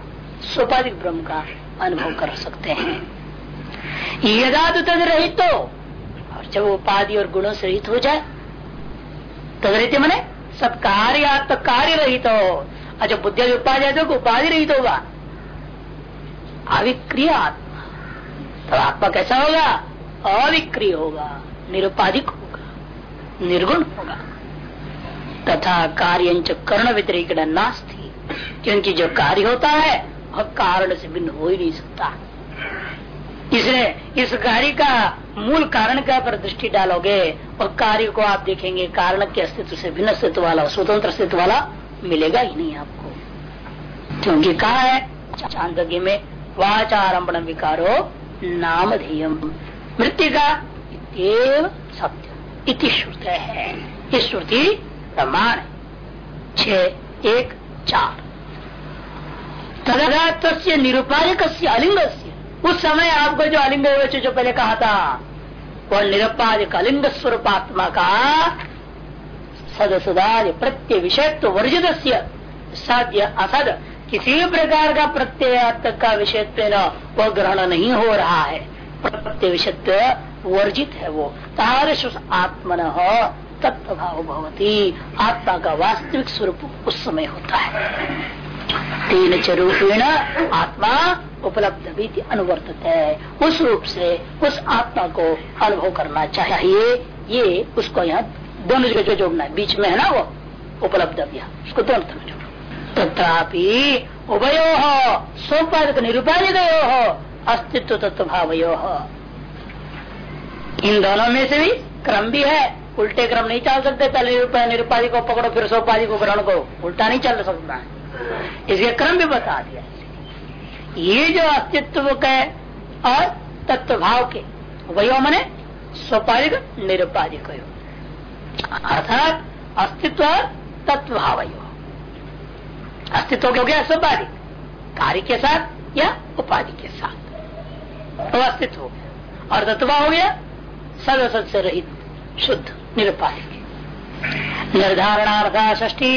[SPEAKER 1] सोपाधिक ब्रह्म का अनुभव कर सकते हैं। यदा तो तद रहित तो और जब उपाधि और गुणों से रहित हो जाए, तद रहित मैंने सब कार्य तो कार्य रहित हो, और जब बुद्धि उपाधि है तो उपाधि रहित होगा। अविक्रिय आत्मा तो आत्मा कैसा होगा? अविक्रिय होगा। निरुपाधिक निर्गुण होगा। तथा कार्य कर्ण व्यतिरिक्त नास्ती। क्योंकि जो कार्य होता है, वह कारण से भिन्न हो ही नहीं सकता। इसलिए इस कार्य का मूल कारण का पर दृष्टि डालोगे, और कार्य को आप देखेंगे, कारण के अस्तित्व से भिन्न अस्तित्व वाला, स्वतंत्र अस्तित्व वाला मिलेगा ही नहीं आपको। क्योंकि कहा है? चांदज्ञ में वाचारंभ विकारो नाम ध्येयम मृत्यु का सत्य। इति श्रुत है। ये श्रुति प्रमाण छ, एक, चार। तदघात निरुपाधिक अलिंग उस समय आपको जो अलिंग जो पहले कहा था, वह निरुपाधिक अलिंग स्वरूपात्मा का सदसदा प्रत्यय विषयत्व वर्जित साध्य असद किसी भी प्रकार का प्रत्यय का विषयत्व वह ग्रहण नहीं हो रहा है। प्रत्यय विषयत्व वर्जित है वो। तारश आत्मन तत्व भाव भवती। आत्मा का वास्तविक स्वरूप उस समय होता है। तीन चरूपेण आत्मा उपलब्ध भी अनुवर्तित है। उस रूप से उस आत्मा को अनुभव करना चाहिए। ये उसको यहाँ दोनों जगह जोड़ना है। बीच में है ना वो? उपलब्ध भी उसको दोनों तरफ़ जोड़ो तथापि उभयो हो। सोपादक निरुपादित हो अस्तित्व तत्व भाव इन दोनों में से भी क्रम भी है। उल्टे क्रम नहीं चल सकते। पहले निरुपाधि को पकड़ो, फिर सोपाधि को ग्रहण करो। उल्टा नहीं चल सकता है। इसके क्रम भी बता दिया। ये जो अस्तित्व के और तत्व भाव के वयो मने स्वपादिक निरुपाधिक अर्थात अस्तित्व तत्व भाव अस्तित्व हो गया स्वाभाविक कार्य के साथ या उपाधि के साथ। तो अस्तित्व हो गया। और तत्व हो गया सदसत से रहित शुद्ध निरुपाधिक निर्धारणार्थ ष्ठी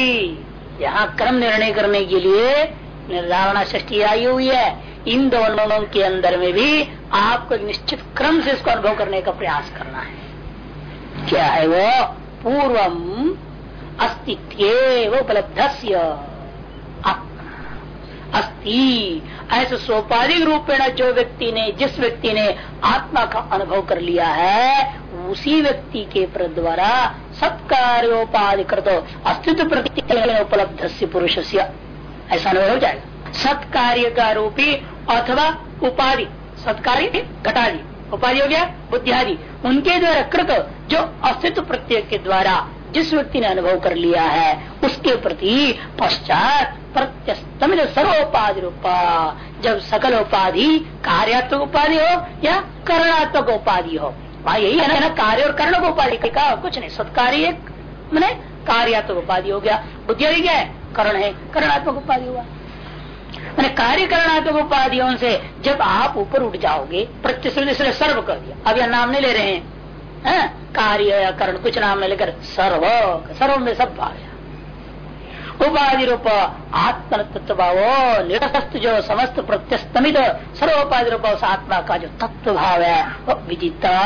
[SPEAKER 1] यहाँ क्रम निर्णय करने के लिए निर्धारणा ष्ठी आई हुई है। इन दोनों के अंदर में भी आपको निश्चित क्रम से इसको अनुभव करने का प्रयास करना है। क्या है वो? पूर्वम अस्तित्व उपलब्ध अस्थि। ऐसे सोपाधिक रूपेण जो व्यक्ति ने, जिस व्यक्ति ने आत्मा का अनुभव कर लिया है, उसी व्यक्ति के द्वारा सत्कार्योपाधि कर दो अस्तित्व प्रति उपलब्ध से पुरुष ऐसा अनुभव हो जाएगा। सत्कार्य का रूपी अथवा उपाधि सत्कार्य घटादि, उपाधि हो गया, बुद्धियादि, उनके द्वारा कृत जो अस्तित्व प्रत्यय के द्वारा जिस व्यक्ति ने अनुभव कर लिया है, उसके प्रति पश्चात प्रत्यस्तमित सर्वोपाधि रूपा जब सकल उपाधि कार्यात्मक उपाधि हो या करणात्मक उपाधि हो। वहाँ यही है ना कार्य और कर्ण को उपाधि का कुछ नहीं सत्कार्य मैंने कार्यात्मक उपाधि हो गया। बुद्धि क्या है कर्ण है करणात्मक उपाधि हुआ। मैंने कार्य करणात्मक उपाधियों से जब आप ऊपर उठ जाओगे प्रत्यश्रुति सर्व कर दिया। अब यह नाम नहीं ले रहे हैं। है? कार्य या कर्ण, कुछ नाम लेकर सर्व सर्व में सब आ गया उपाधि रूप आत्म तत्व भाव निरस्त जो समस्त प्रत्यस्तमित सर्वोपाधि रूप उस आत्मा का जो तत्व भाव है वो विजिता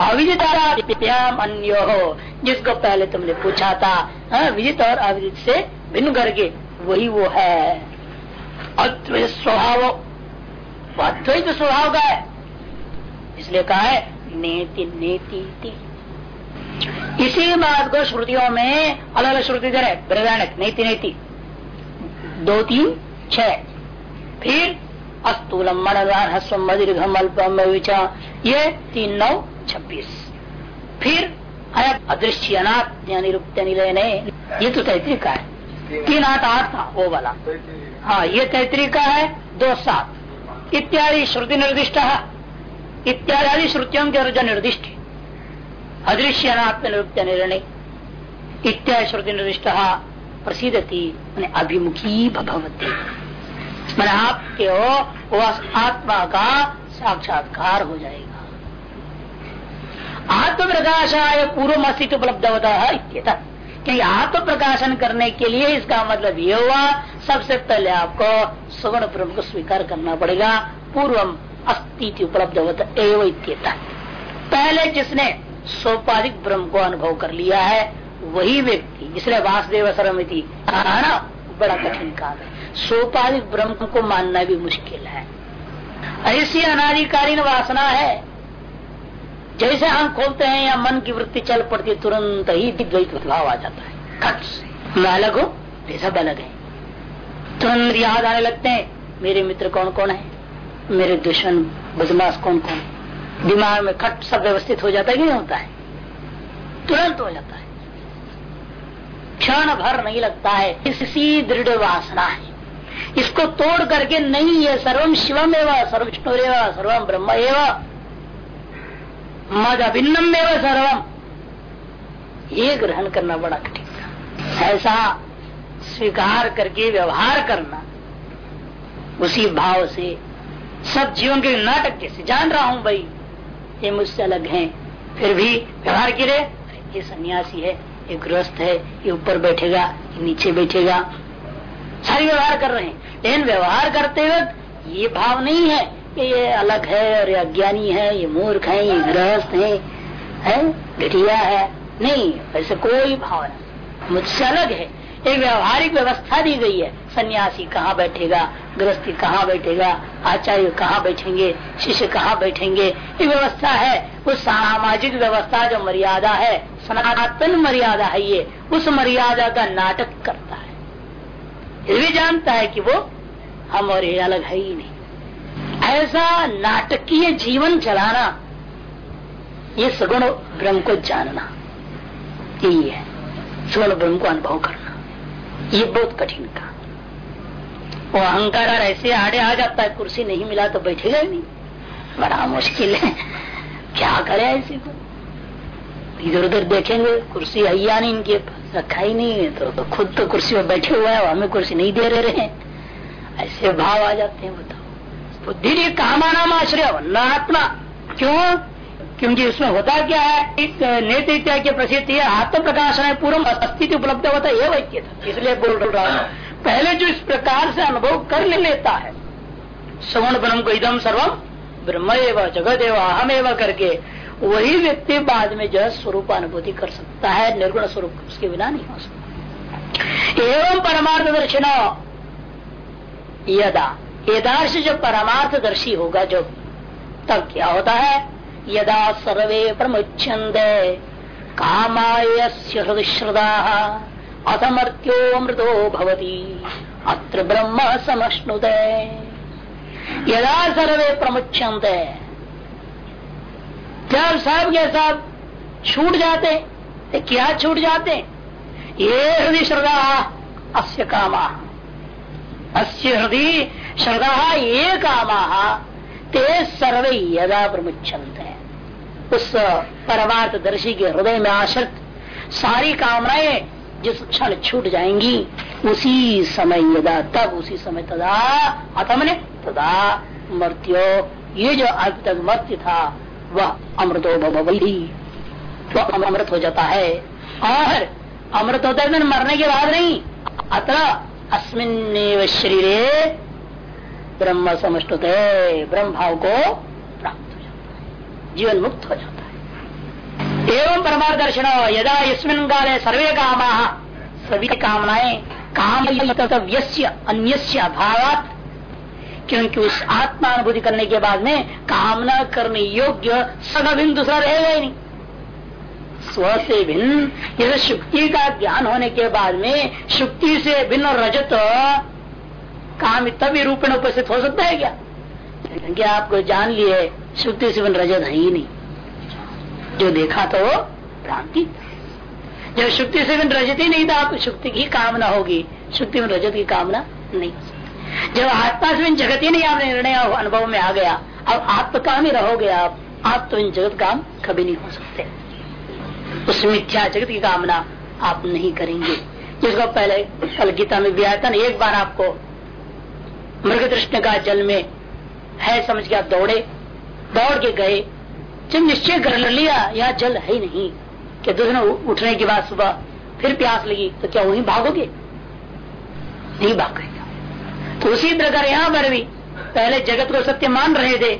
[SPEAKER 1] अविदिता अन्यो। हो जिसको पहले तुमने पूछा था हाँ, विजित और अविदित से भिन्न करके वही वो है। अद्वैत स्वभाव। अद्वैत स्वभाव का है। इसलिए कहा है नेति नेति इसी बात को श्रुतियों में अलग अलग श्रुति दे रहे नेति नेति। दो, तीन छ फिर, अस्तूलम मनदान हस्वम मदिर्घम, अल्पम ये तीन, नौ, छब्बीस। फिर अदृश्य अनाथ निरुक्त निलय ये तो तैतृक का है। तीन, आठ आठ था, वो वाला। हाँ ये तैतृक का है, दो, सात। इत्यादि श्रुति निर्दिष्ट इत्यादि श्रुतियों के अर्ज़ निर्दिष्ट अदृश्य अनात्म निरुक्त निर्णय इत्यादि श्रुति निर्दिष्ट प्रसिद्ध थी मैंने अभिमुखी भगवती मैंने आपके हो आत्मा का साक्षात्कार हो जाएगा। आत्म प्रकाशाय पूर्व अस्तित्व उपलब्ध होता है क्योंकि आत्म प्रकाशन करने के लिए इसका मतलब ये हुआ, सबसे पहले आपको सुवर्ण ब्रह्म को स्वीकार करना पड़ेगा। पूर्वम अस्तित्व उपलब्ध होता एवं पहले जिसने सोपाधिक ब्रह्म को अनुभव कर लिया है, वही व्यक्ति, जिसने वासुदेव सरमिति कहा ना? बड़ा कठिन काम है। सोपाधिक ब्रह्म को मानना भी मुश्किल है। ऐसी अनाधिकालीन वासना है, जैसे हम खोलते हैं या मन की वृत्ति चल पड़ती है, तुरंत ही द्वैत भाव आ जाता है। खट से। मैं अलग हूँ, वे सब अलग है। तुरंत याद आने लगते हैं, मेरे मित्र कौन कौन है? मेरे दुश्मन, बदमाश कौन कौन दिमाग में खट सब व्यवस्थित हो जाता है कि नहीं होता है? तुरंत हो जाता है। क्षण भर नहीं लगता है। इसी दृढ़ वासना है। इसको तोड़ करके नहीं है। सर्वम शिवम एवं, सर्व विष्णु सर्वम ब्रह्म एवं। मद अभिन्नम एवं सर्वम ये ग्रहण करना बड़ा कठिन ऐसा स्वीकार करके, व्यवहार करना, उसी भाव से, सब जीवन के नाटक जैसे। जान रहा हूँ भाई ये मुझसे अलग हैं। फिर भी व्यवहार के ये सन्यासी है ये गृहस्थ है ये ऊपर बैठेगा ये नीचे बैठेगा। सारी व्यवहार कर रहे हैं। लेकिन व्यवहार करते वक्त ये भाव नहीं है कि ये अलग है और ये अज्ञानी है ये मूर्ख है ये गृहस्थ है, है? घटिया है। नहीं ऐसे कोई भाव नहीं। मुझसे अलग है। एक व्यवहारिक व्यवस्था दी गई है। सन्यासी कहाँ बैठेगा? गृहस्थी कहाँ बैठेगा? आचार्य कहाँ बैठेंगे? शिष्य कहाँ बैठेंगे? ये व्यवस्था है। उस सामाजिक व्यवस्था जो मर्यादा है, सनातन मर्यादा है ये, उस मर्यादा का नाटक करता है। ये भी जानता है कि वो हम और अलग है ही नहीं। ऐसा नाटकीय जीवन चलाना, ये सगुण ब्रह्म को जानना, यही है। सगुण ब्रह्म को अनुभव करना। ये बहुत कठिन का वो अहंकार ऐसे आड़े आ जाता है कुर्सी नहीं मिला तो बैठेगा ही नहीं। बड़ा मुश्किल है। क्या करे ऐसे को? इधर उधर देखेंगे कुर्सी हैया नहीं इनके पास? रखा ही नहीं है तो, तो खुद तो कुर्सी में बैठे हुए हैं हमें कुर्सी नहीं दे रहे हैं। ऐसे भाव आ जाते हैं बताओ। बुद्धि ने कामानाम आश्रय आत्मा। क्यों? क्योंकि उसमें होता क्या है? एक इत्यादि की प्रसिद्ध है आत्म प्रकाशन है, पूर्व अस्तित्व उपलब्ध होता है वैक्य था। इसलिए बोल रहा हूँ। पहले जो इस प्रकार से अनुभव कर लेता है, सवर्ण ब्रह्म को इदम सर्वम ब्रह्म एवं जगत एवं अहम एवं करके, वही व्यक्ति बाद में जो है स्वरूप अनुभूति कर सकता है, निर्गुण स्वरूप, उसके बिना नहीं हो सकता। एवं परमार्थ दर्शन। यदा। यदार्श जो परमार्थ दर्शी होगा, जो तब क्या होता है? यदा सर्वे प्रमुच्यंत कामाय हृदय श्रद्धा अथमर्त्यो मृतो भवती। अत्र ब्रह्म समश्नुत यदा सर्वे प्रमुच्यंत जब सब के सब छूट जाते तो क्या छूट जाते? ये हृदय श्रद्धा, अस्य कामा। अस्य हृदय श्रद्धा, ये कामा। ते सर्वे यदा प्रमुचंत उस परमार्थ दर्शी के हृदय में आश्रित सारी कामनाएँ जिस क्षण छूट जाएँगी, उसी समय यदा, तब उसी समय तदा अतम ने तदा मृत्यो ये जो अब तक मृत्यु था, वह अमृतो भवली तो अमृत हो जाता है। और अमृत होता है मरने के बाद नहीं, अतः अस्मिन शरीर ब्रह्म समष्टुत, ब्रह्म भाव को जीवन मुक्त हो जाता है। एवं परमार्थ दर्शन यदा इसमिन काले सर्वे काम सभी कामनाएँ काम अन्य अभाव क्योंकि उस आत्मानुभूति करने के बाद में कामना करने योग्य सदभिन्न दूसरा रहेगा ही नहीं। स्व से भिन्न जैसे शुक्ति का ज्ञान होने के बाद में शुक्ति से भिन्न रजत काम तभी रूप में उपस्थित हो सकता है क्या? क्योंकि आपको जान लिए से भिन्न रजत है ही नहीं। जो देखा तो वो भ्रांति जब शुक्ति से भिन्न रजत ही नहीं था, आपको शुक्ति की कामना होगी। शुक्ति में रजत की कामना नहीं। जब आत्मा से भिन्न जगत ही नहीं आप निर्णय अनुभव में आ गया। अब आप तो काम ही रहोगे आप। आप तो इन जगत काम कभी नहीं हो सकते। उस मिथ्या जगत की कामना आप नहीं करेंगे। जिसको पहले कल गीता में भी आया था ना एक बार आपको मृग कृष्ण का जल में है समझ के आप दौड़े, दौड़ के गए। जब निश्चय कर लिया, यहाँ जल है ही नहीं। कि दूसरे उठने के बाद सुबह फिर प्यास लगी तो क्या वहीं भागोगे? नहीं भागेगा। तो उसी प्रकार यहाँ पर भी पहले जगत को सत्य मान रहे थे,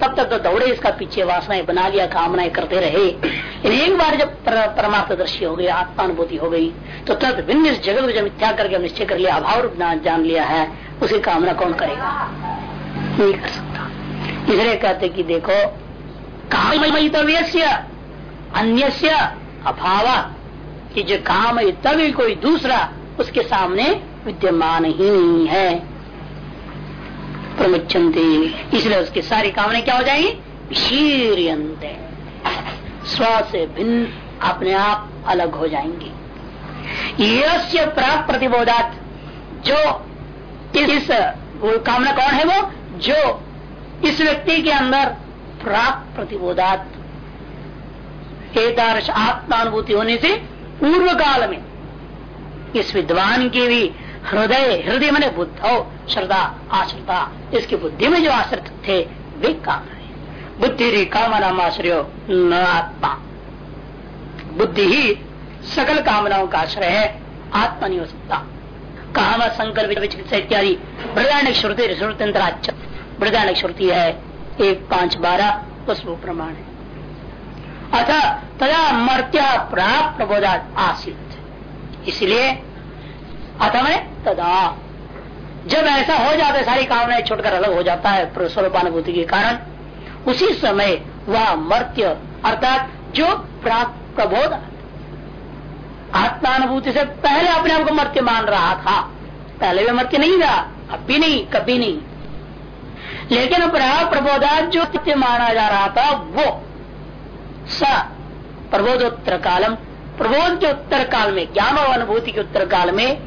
[SPEAKER 1] तब तक तो दौड़े, इसका पीछे वासनाएँ बना लिया, कामनाएँ करते रहे। एक बार जब परमार्थ दर्शी हो गई आत्मानुभूति हो गई तो तब भिन्न इस जगत को जब मिथ्या करके निश्चय कर लिया, अभाव जान लिया है, उसी कामना कौन करेगा? नहीं कर सकता। इसलिए कहते कि देखो कामयितव्य अन्य अभाव, कि जो काम तभी कोई दूसरा उसके सामने विद्यमान ही नहीं है। इसलिए उसकी सारी कामनाएँ क्या हो जाएँगी? स्व से भिन्न अपने आप अलग हो जाएँगे। प्राप्त प्रतिबोधात, जो इस कामना कौन है वो? जो इस व्यक्ति के अंदर प्राप्त प्रतिबोधात एकदर्श आत्मानुभूति होने से पूर्व काल में इस विद्वान की भी हृदय हृदय मैंने बुद्ध श्रद्धा, आश्रता, इसकी बुद्धि में जो आश्रित थे, वे काम है बुद्धि री कामना आश्रय, न आत्मा। बुद्धि ही सकल कामनाओं का आश्रय है, आत्मा नहीं हो सकता। काम, संकल्प इत्यादि बृदानिक श्रुति श्रुतंत्राच बृदानिक श्रुति है, एक पाँच बारह उस प्रमाण है। अथा तदा मर्त्या प्राप्त प्रबोधा आसित। इसलिए अथवा तदा जब ऐसा हो जाता है, सारी कामनाएँ छोड़कर अलग हो जाता है स्वरूपानुभूति के कारण, उसी समय वह मर्त्य, अर्थात जो प्राप्त प्रबोध, आत्मानुभूति से पहले अपने आप को मर्त्य मान रहा था। पहले भी मर्त्य नहीं था, अब भी नहीं, कभी नहीं। लेकिन प्रबोधात जो सत्य माना जा रहा था, वो। स प्रबोधोत्तर कालम प्रबोध के उत्तर काल में ज्ञान और अनुभूति के उत्तर काल में,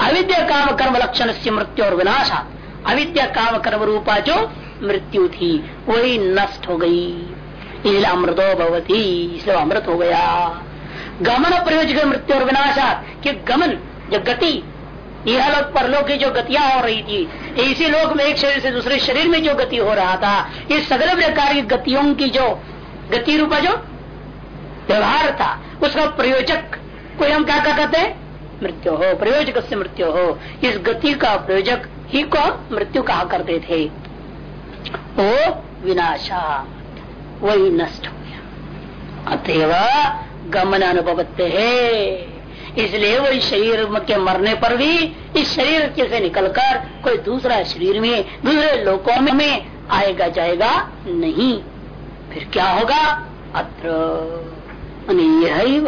[SPEAKER 1] अविद्या काम कर्म लक्षण से मृत्यु और विनाशा, अविद्या काम कर्म रूपा जो मृत्यु थी, वही नष्ट हो गई। इसलिए अमृतो भवती, इसलिए अमृत हो गया। गमन प्रयोजक मृत्यु और विनाशा, कि गमन जो गति यह लोग परलोक की जो गतियाँ हो रही थी, इसी लोक में एक शरीर से दूसरे शरीर में जो गति हो रहा था इस सगल प्रकार की गतियों की जो गति रूपा जो व्यवहार था, उसका प्रयोजक को हम क्या कहते हैं? मृत्यु हो, प्रयोजक से मृत्यु हो। इस गति का प्रयोजक ही को मृत्यु कहा करते थे। वो विनाशा वही नष्ट हो गया। अतएव गमन अनुभवते है। इसलिए वो इस शरीर के मरने पर भी, इस शरीर के से निकलकर कोई दूसरा शरीर में, दूसरे लोकों में आएगा, जाएगा नहीं। फिर क्या होगा? अत्र। यही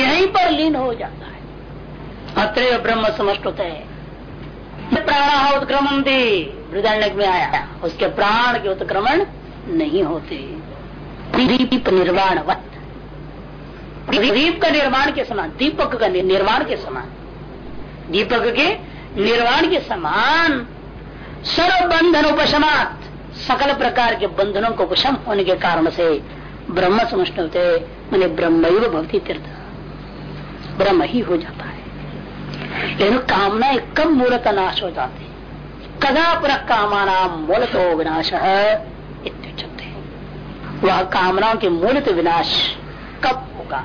[SPEAKER 1] यही पर लीन हो जाता है। अत्र ब्रह्म समस्त होता है प्राण उत्क्रमण थी वृदारण्य में आया उसके प्राण के उत्क्रमण नहीं होते। निर्वाण दीप का निर्माण के समान, दीपक का निर्माण के समान। दीपक के निर्माण के समान सर्व बंधन उपशमात। सकल प्रकार के बंधनों को उपशम होने के कारण से ब्रह्म होते, मैंने ब्रह्म भक्ति तीर्थ। ब्रह्म ही हो जाता है। लेकिन कामना कम मूलत नाश हो जाती कदा पर कामाना मूलत विनाश इत्युचते वह कामनाओं के मूलत विनाश कब होगा?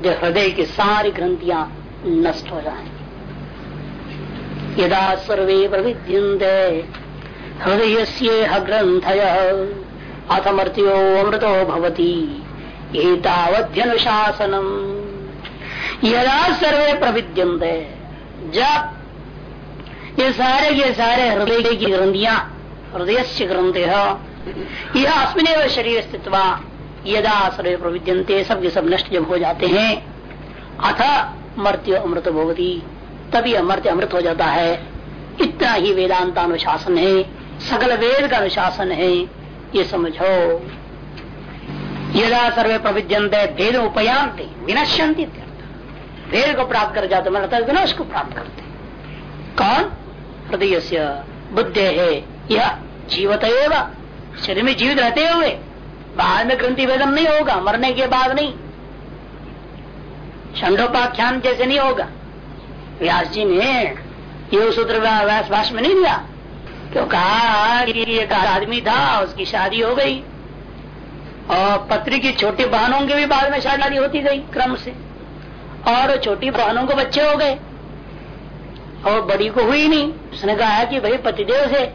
[SPEAKER 1] जो हृदय की सारी ग्रंथियाँ नष्ट हो जाएँगी। यदा सर्वे प्रविद्यन्ते हृदय से ग्रंथ अथमर्त्यो अमृतो भवती, एतावध्यनुशासनम। यदा सर्वे प्रविद्यन्ते, जब ये सारे के सारे हृदय की ग्रंथियाँ हृदय से ग्रंथ यह अस्मिन शरीर स्थित यदा सर्वे प्रविद्यंते सब के सब नष्ट जब हो जाते हैं, अथ मर्त्य अमृत भवती। तभी अमृत अमृत हो जाता है। इतना ही वेदांत अनुशासन है, सकल वेद का अनुशासन है। ये समझो। यदा सर्वे प्रविद्यंते भेद उपयांते विनश्यंती भेद को प्राप्त कर जाते मतलब विनाश को प्राप्त करते। कौन? हृदय से बुद्धे है। यह जीवत शरीर में जीवित रहते हुए बाद में ग्रंथि वेदन नहीं होगा, मरने के बाद नहीं। षंडोपाख्यान जैसे नहीं होगा। व्यास जी ने ये सूत्र व्यास भाष में नहीं दिया क्यों कहा एक आदमी था, उसकी शादी हो गई। और पत्री की छोटी बहनों के भी बाद में शादी होती गई क्रम से। और छोटी बहनों को बच्चे हो गए। और बड़ी को हुई नहीं। उसने कहा कि भाई पतिदेव से,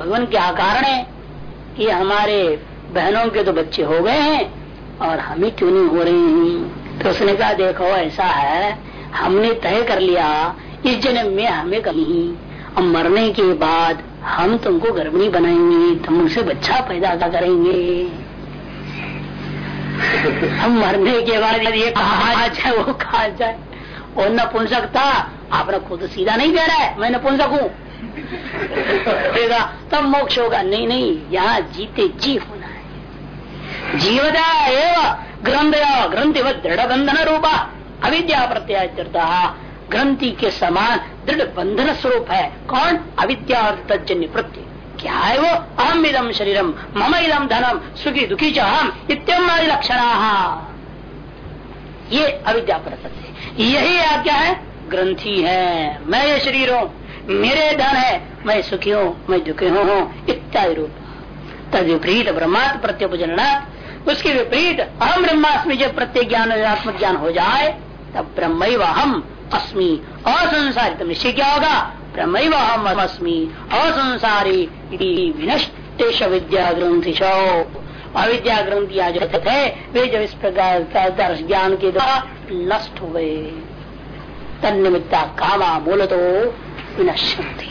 [SPEAKER 1] भगवान क्या कारण है कि हमारे बहनों के तो बच्चे हो गए हैं, और हमें क्यों नहीं हो रहे हैं? तो उसने कहा, देखो, ऐसा है, हमने तय कर लिया, इस जन्म में हमें कहीं और मरने के बाद हम तुमको गर्भिणी बनाएँगे, तुम उनसे बच्चा पैदा करेंगे? हम मरने के बाद ये कहा जाए, वो कहा जाए। और नपुंसकता आपने खुद सीधा नहीं कह रहा है, मैं नपुंसक हूँ। तब मोक्ष होगा। नहीं नहीं, यहाँ जीते जी होना। जीवता एवं ग्रंथ ग्रंथि व दृढ़ बंधन रूपा अविद्या प्रत्यय ग्रंथि के समान दृढ़ बंधन स्वरूप है। कौन? अविद्या और तजन्य प्रत्यय क्या है वो? अहम इदम शरीरम मम इदम धनम सुखी दुखी च हम इतम लक्षण। ये अविद्या प्रत्यय। यही आज्ञा है ग्रंथि है। मैं ये शरीर हूँ, मेरे धन है, मैं सुखी हूँ, मैं दुखी हूँ, इत्यादि रूप। तद विपरीत ब्रह्मात्म प्रत्युपजनना उसके विपरीत, अहम ब्रह्मास्मि जब प्रत्येक ज्ञान आत्म ज्ञान हो जाए, तब ब्रह्म हम अस्मी असंसारी तब निश्चय क्या होगा? ब्रह्म हम अस्मी, असंसारी विनष्टेश विद्या ग्रंथि अविद्या ग्रंथिया जो है, वे जब इस प्रकार ज्ञान के द्वारा नष्ट हो गए। तन्निमित्ता कामा बोल तो विनश्यंती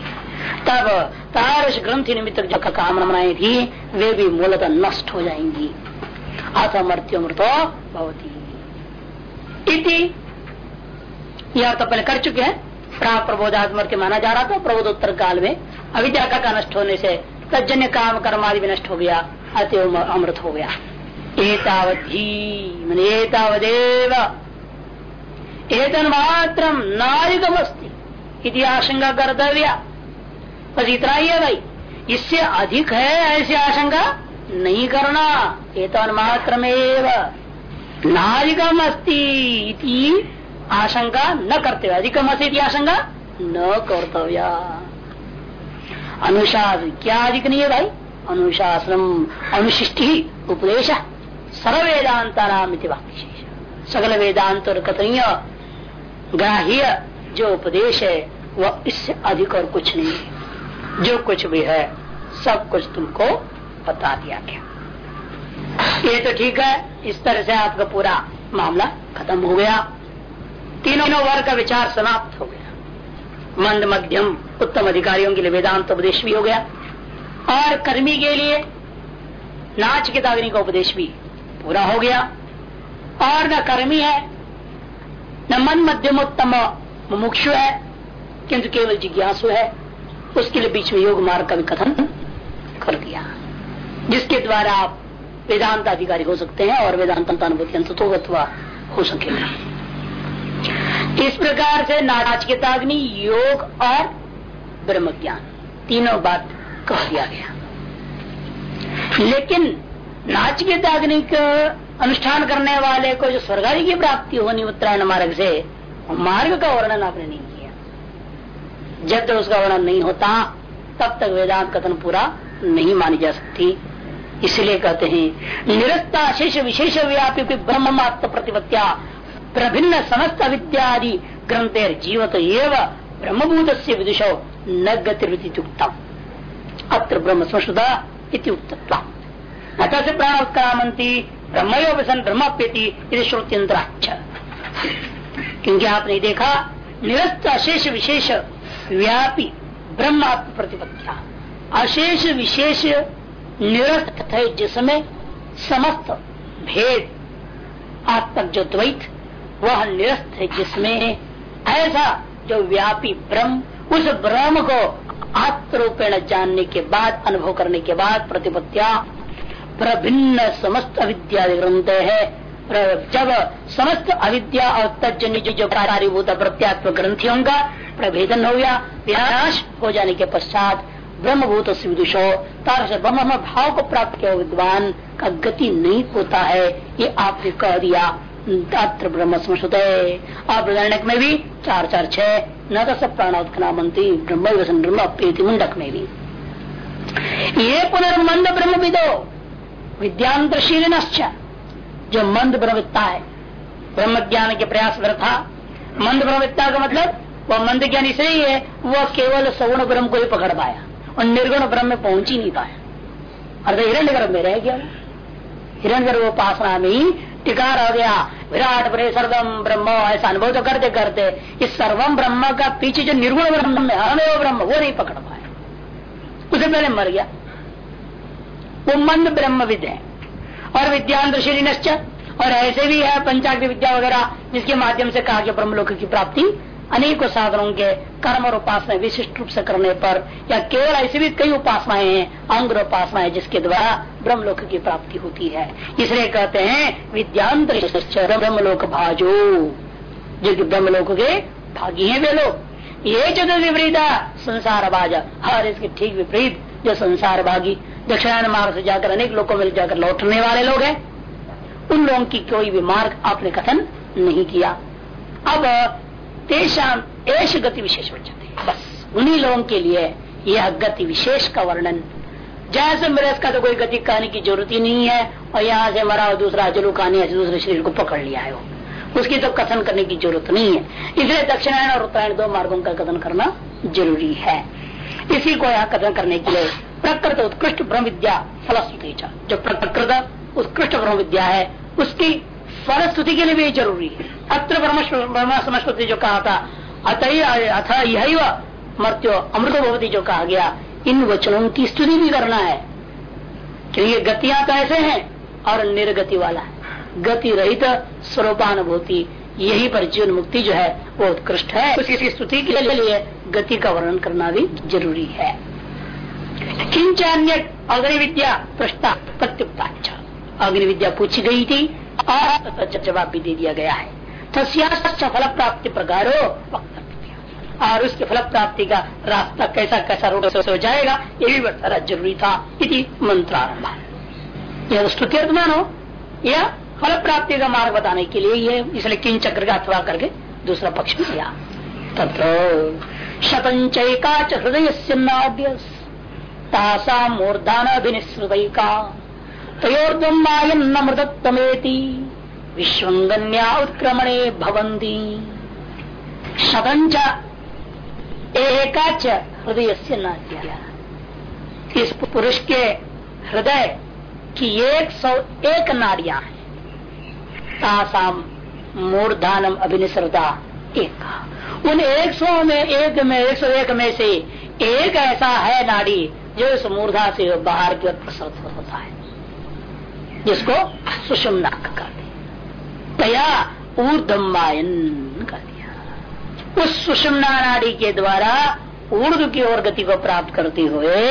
[SPEAKER 1] तब तारस ग्रंथि निमित्त जो कामना बनाई थी, वे भी मूलतः नष्ट हो जाएँगी। अथ मृत्युमृतो भवती। इति यह तो पहले कर चुके हैं। प्राग प्रबोधात्मर्त्य माना जा रहा था, प्रबोधोत्तर काल में। अविद्या का नष्ट होने से तजन्य काम, कर्म आदि भी नष्ट हो गया अति अमृत हो गया। एतावधि मैंने एतावदेव। एतन मात्र नारिकमस्ती इति आशंका कर्तव्य। बस इतना ही है भाई। इससे अधिक है ऐसी आशंका? नहीं करना ये तो अनुमात्र में नाधिकम अस्ती आशंका न करते अधिकम अस्ती आशंका न कर्तव्य। अनुशासन क्या अधिक नहीं है भाई अनुशासन अनुशिष्टि उपदेश सर्व वेदांता नाम सकल वेदांत और कथनीय ग्राह्य जो उपदेश है, वह इससे अधिक और कुछ नहीं। जो कुछ भी है, सब कुछ तुमको बता दिया गया। ये तो ठीक है, इस तरह से आपका पूरा मामला खत्म हो गया। तीनों वर्ग का विचार समाप्त हो गया। मंद मध्यम उत्तम अधिकारियों के लिए वेदांत उपदेश भी हो गया। और कर्मी के लिए नाच के दागनी का उपदेश भी पूरा हो गया। और न कर्मी है, न मन मध्यम उत्तम मुमुक्षु है, किंतु केवल जिज्ञासु है। उसके लिए बीच में योग मार्ग का भी कथन कर दिया। जिसके द्वारा आप वेदांत अधिकारी हो सकते हैं और वेदांत अनुभूति अंतत्व हो सकेगा इस प्रकार से नाराजकिताग्नि योग और ब्रह्म ज्ञान तीनों बात कह दिया गया। लेकिन नाचकिताग्नि का अनुष्ठान करने वाले को जो स्वर्गारी की प्राप्ति होनी उत्तरायण मार्ग से, मार्ग का वर्णन आपने नहीं किया। जब तक उसका वर्णन नहीं होता, तब तक वेदांत कथन पूरा नहीं मानी जा सकती। इसलिए कहते हैं, निरस्ता शेष विशेष व्यापी ब्रह्म मात्र प्रतिपत्या, प्रभिन्न समस्त विद्यादि ग्रंथेर जीवत एवं ब्रह्मभूत से विदुषो न गतिरुक्तम अत्र ब्रह्म संस्कृता उत्तत्व अत से प्राण उत्क्रामंती ब्रह्मयोपसन ब्रह्मप्यति यदि श्रुत्यंतराच क्योंकि आपने देखा, निरस्त अशेष विशेष व्यापी ब्रह्मात्म प्रतिपत्तिया अशेष विशेष निरस्त थे जिसमें समस्त भेद, आत्मक जो द्वैत, वह निरस्त है जिसमें ऐसा जो व्यापी ब्रह्म, उस ब्रह्म को आत्मरूपेण जानने के बाद, अनुभव करने के बाद प्रतिपत्तिया प्रभिन्न समस्त अविद्या ग्रंथ है। जब समस्त अविद्या और तजन्य जो कार्यभूत प्रत्यात्म ग्रंथियों का प्रभेदन हो गया, विनाश हो जाने के पश्चात ब्रह्मभूत विदुषो तार ब्रह्म भाव को प्राप्त किया विद्वान का गति नहीं होता है, ये आपने कह दिया। अत्र ब्रह्म संस्कृत और बृदारण्यक में भी चार चार, छह, न तो सब प्राणोत्खनामंत्री ब्रह्म ब्रह्म प्रीति मुंडक में भी। ये पुनर्मंद ब्रह्म विदो विद्यांतशील जो मंद ब्रह्मविद्ता है। ब्रह्म ज्ञान के प्रयास था। मंद ब्रह्मविद्ता का मतलब वह मंद ज्ञान इसलिए है, वह केवल सगुण ब्रह्म को ही पकड़ पाया। और निर्गुण ब्रह्म में पहुँच ही नहीं पाया। अर्थात हिरण्य गर्भ में रह गया। हिरण्य गर्भ उपासना में ही टिकार हो गया। विराट बड़े सर्वम ब्रह्म, ऐसा अनुभव तो करते करते इस सर्वम ब्रह्म का पीछे जो निर्गुण ब्रह्म है अमेव ब्रह्म, वो नहीं पकड़ पाए उसे पहले मर गया। वो मंद ब्रह्मविद है। और विद्यांतशीली और ऐसे भी है पंचाग्नि विद्या वगैरह जिसके माध्यम से कहा कि ब्रह्मलोक की प्राप्ति। अनेकों साधनों के कर्म और उपासना विशिष्ट रूप से करने पर, या केवल ऐसे भी कई उपासनाएँ हैं, अंग उपासनाएँ जिसके द्वारा ब्रह्मलोक की प्राप्ति होती है। इसलिए कहते हैं विद्यांतर ब्रह्मलोक भाजो। जो कि ब्रह्मलोक के भागी है वे लोग। ये जो विपरीत संसार बाज हर इसके ठीक विपरीत, जो संसार भागी। दक्षिणायन मार्ग से जाकर अनेक लोगों में जाकर लौटने वाले लोग हैं। उन लोगों की कोई भी मार्ग आपने कथन नहीं किया। अब तेषाम ऐश गति विशेष बचते बस। उन्हीं लोगों के लिए यह गति विशेष का वर्णन। जहाँ से मेरे का तो कोई गति कहने की ज़रूरत ही नहीं है, और यहाँ से मरा दूसरा जलू कहानी दूसरे शरीर को पकड़ लिया है उसकी तो कथन करने की ज़रूरत नहीं है। इसलिए दक्षिणायन और उत्तरायण दो मार्गों का कथन करना ज़रूरी है। इसी को यहाँ कथन करने के लिए प्रकृत उत्कृष्ट ब्रह्म विद्या फलस्तुति जो प्रकृत उत्कृष्ट ब्रह्म विद्या है, उसकी फलस्तुति के लिए भी ज़रूरी है। अत्र ब्रह्म समस्कृति जो कहा था। अतः अथ यही मर्त्यो अमृत भवती जो कहा गया। इन वचनों की स्तुति भी करना है। क्योंकि गतियाँ कैसे तो हैं और निर्गति वाला है। गति रहित स्वरूपानुभूति, यही पर जीवन मुक्ति जो है, वो उत्कृष्ट है। उसकी स्तुति के लिए गति का वर्णन करना भी ज़रूरी है। किंच अन्य अग्नि विद्या प्रश्ता प्रत्युक्ता अग्नि विद्या पूछी गई थी और जवाब भी दे दिया गया है। फल प्राप्ति प्रकारो और उसके फल प्राप्ति का रास्ता कैसा कैसा रोड हो जाएगा, ये भी बताना ज़रूरी था इति मंत्रारंभ। यह स्तुति मानो यह फल प्राप्ति का मार्ग बताने के लिए ये, इसलिए किन चक्र का अथवा करके दूसरा पक्ष में दिया तत्र शतंचैका हृदय से नाद्य तासा मूर्धान अभिनिश्रुतैका तयोर्दमायन मृतत्वमेति विश्वंगन्या उत्क्रमणे भवंती शतंच एकाच हृदय से न इस पुरुष के हृदय की एक सौ एक नारिया है। तासाम मूर्धानम अभिनिश्रता एक। उन एक सौ में एक में, एक सौ एक में से एक ऐसा है नाड़ी जो इस मूर्धा से बाहर की ओर प्रसृत होता है। जिसको सुषमना कहते तया ऊर्धमायन कर दिया उस सुषमना नाड़ी के द्वारा ऊर्ध की ओर गति को प्राप्त करते हुए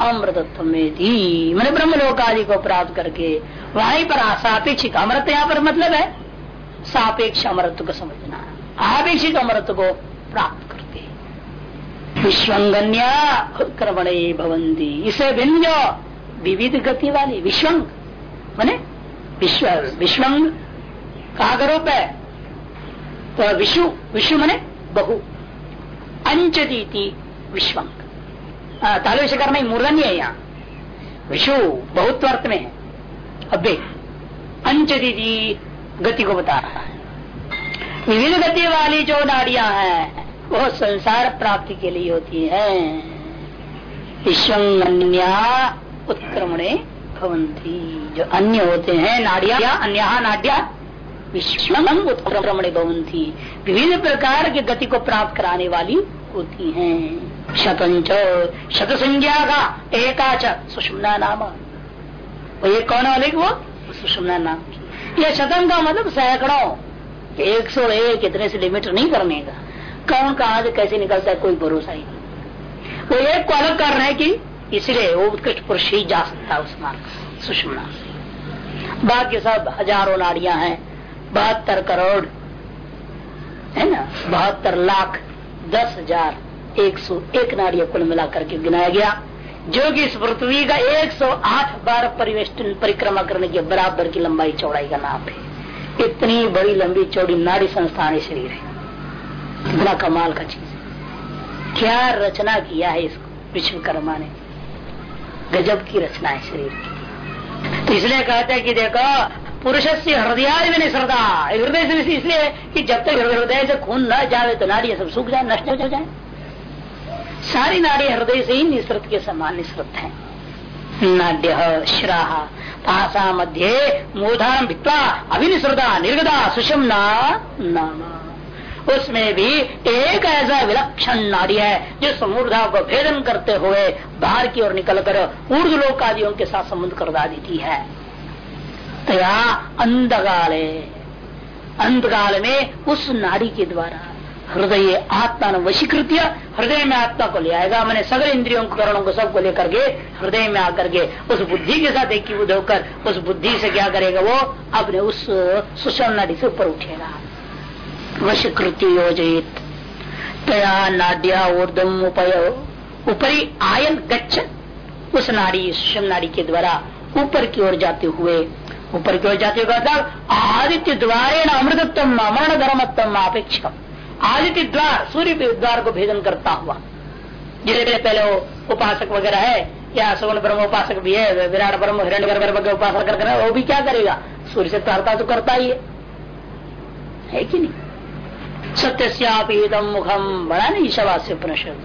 [SPEAKER 1] अमृतत्व में थी मैंने ब्रह्मलोक आदि को प्राप्त करके वहीं पर सापेक्षिक अमृत यहाँ पर मतलब है। सापेक्ष अमृत को समझना। आपेक्षिक अमृत को प्राप्त करते। विश्वंगन्या उत्क्रमण भवंती इसे भिन्न विविध गति वाली विश्वंग। मैने विश्व विश्वंग का रूप है तो विश्व विश्व मने बहु। अंचदीति विश्वंग तालु विषय करना मूर्धन्य है यहाँ। विश्व बहुत अर्थ में है। अबे अंचदीति गति को बता रहा है। विविध गति वाली जो नाड़ियाँ हैं, वो संसार प्राप्ति के लिए होती है। विश्वंगन्या उत्क्रमणे भवंती जो अन्य होते हैं, नाड़िया अन्य नाड्या विश्वम उत्क्रमण भवंती विभिन्न प्रकार की गति को प्राप्त कराने वाली होती हैं। शतंच शत संज्ञा का एकाच सुषमना नाम। वो ये कौन वाले वो? सुषमना नाम की। यह शतन का मतलब सैकड़ों। एक सौ एक इतने से लिमिट नहीं करने का। कौन कहा कैसे निकलता है, कोई भरोसा ही वो एक को अलग कर रहे हैं कि इसलिए वो उत्कृष्ट पुरुष ही जा सकता है उस मार्ग सुषमना से। बाकी सब हज़ारों नाड़ियाँ हैं। बहत्तर करोड़, है ना? बहत्तर लाख दस हज़ार एक सौ एक नाड़िया कुल मिलाकर के गिनाया गया, जो कि इस पृथ्वी का 108 बार परिवेष्टन परिक्रमा करने के बराबर की लंबाई चौड़ाई का नाप है। इतनी बड़ी लंबी चौड़ी नारी संस्थान शरीर है। कितना कमाल का चीज़ क्या रचना किया है इसको? विश्वकर्मा ने गजब की रचना है शरीर की। तो इसलिए कहते हैं कि देखो पुरुष से हृदय में नहीं श्रद्धा हृदय से इसलिए कि जब तक हृदय से खून न जावे तो नाड़ी सब सूख जाए, नष्ट हो जाए सारी नाड़ी हृदय से ही निसृत के समान निसृत है। नाड्य, श्राह, पासा, मध्य मूधान भित्वा अभिनिश्रदा निर्गदा, सुषमना, नाम। उसमें भी एक ऐसा विलक्षण नारी है, जो समूर्धा को भेदन करते हुए बाहर की ओर निकलकर ऊर्ज लोक आदियों के साथ संबंध कर देती है। तया अंधकाले। अंधकाल में उस नाड़ी के द्वारा। हृदय आत्मा न वशीकृत्य हृदय में आत्मा को ले आएगा मैंने सगल इंद्रियों को करणों को सबको लेकर के हृदय में आकर के उस बुद्धि के साथ एक बुद्ध होकर उस बुद्धि से क्या करेगा वो? अपने उस सुषम नाड़ी से ऊपर उठेगा। वशीकृति योजित तया नाड्या ऊर्दम उपय ऊपरी आयन गच्छ। उस नाड़ी सुषम नाड़ी के द्वारा ऊपर की ओर जाते हुए ऊपर की ओर जाते मतलब आदित्य द्वारे न अमृतत्व अमरण धर्मत्व अपेक्षित आदित्य द्वार सूर्य द्वार को भेदन करता हुआ। जिसे पहले वो उपासक वगैरह है या सवन ब्रह्म उपासक भी है विराट ब्रह्म हिरण का उपासक कर, कर वो भी क्या करेगा? सूर्य से प्रार्थना तो करता ही है। है कि नहीं? सत्य मुखम बड़ा नहीं ईशावास्य उपनिषद।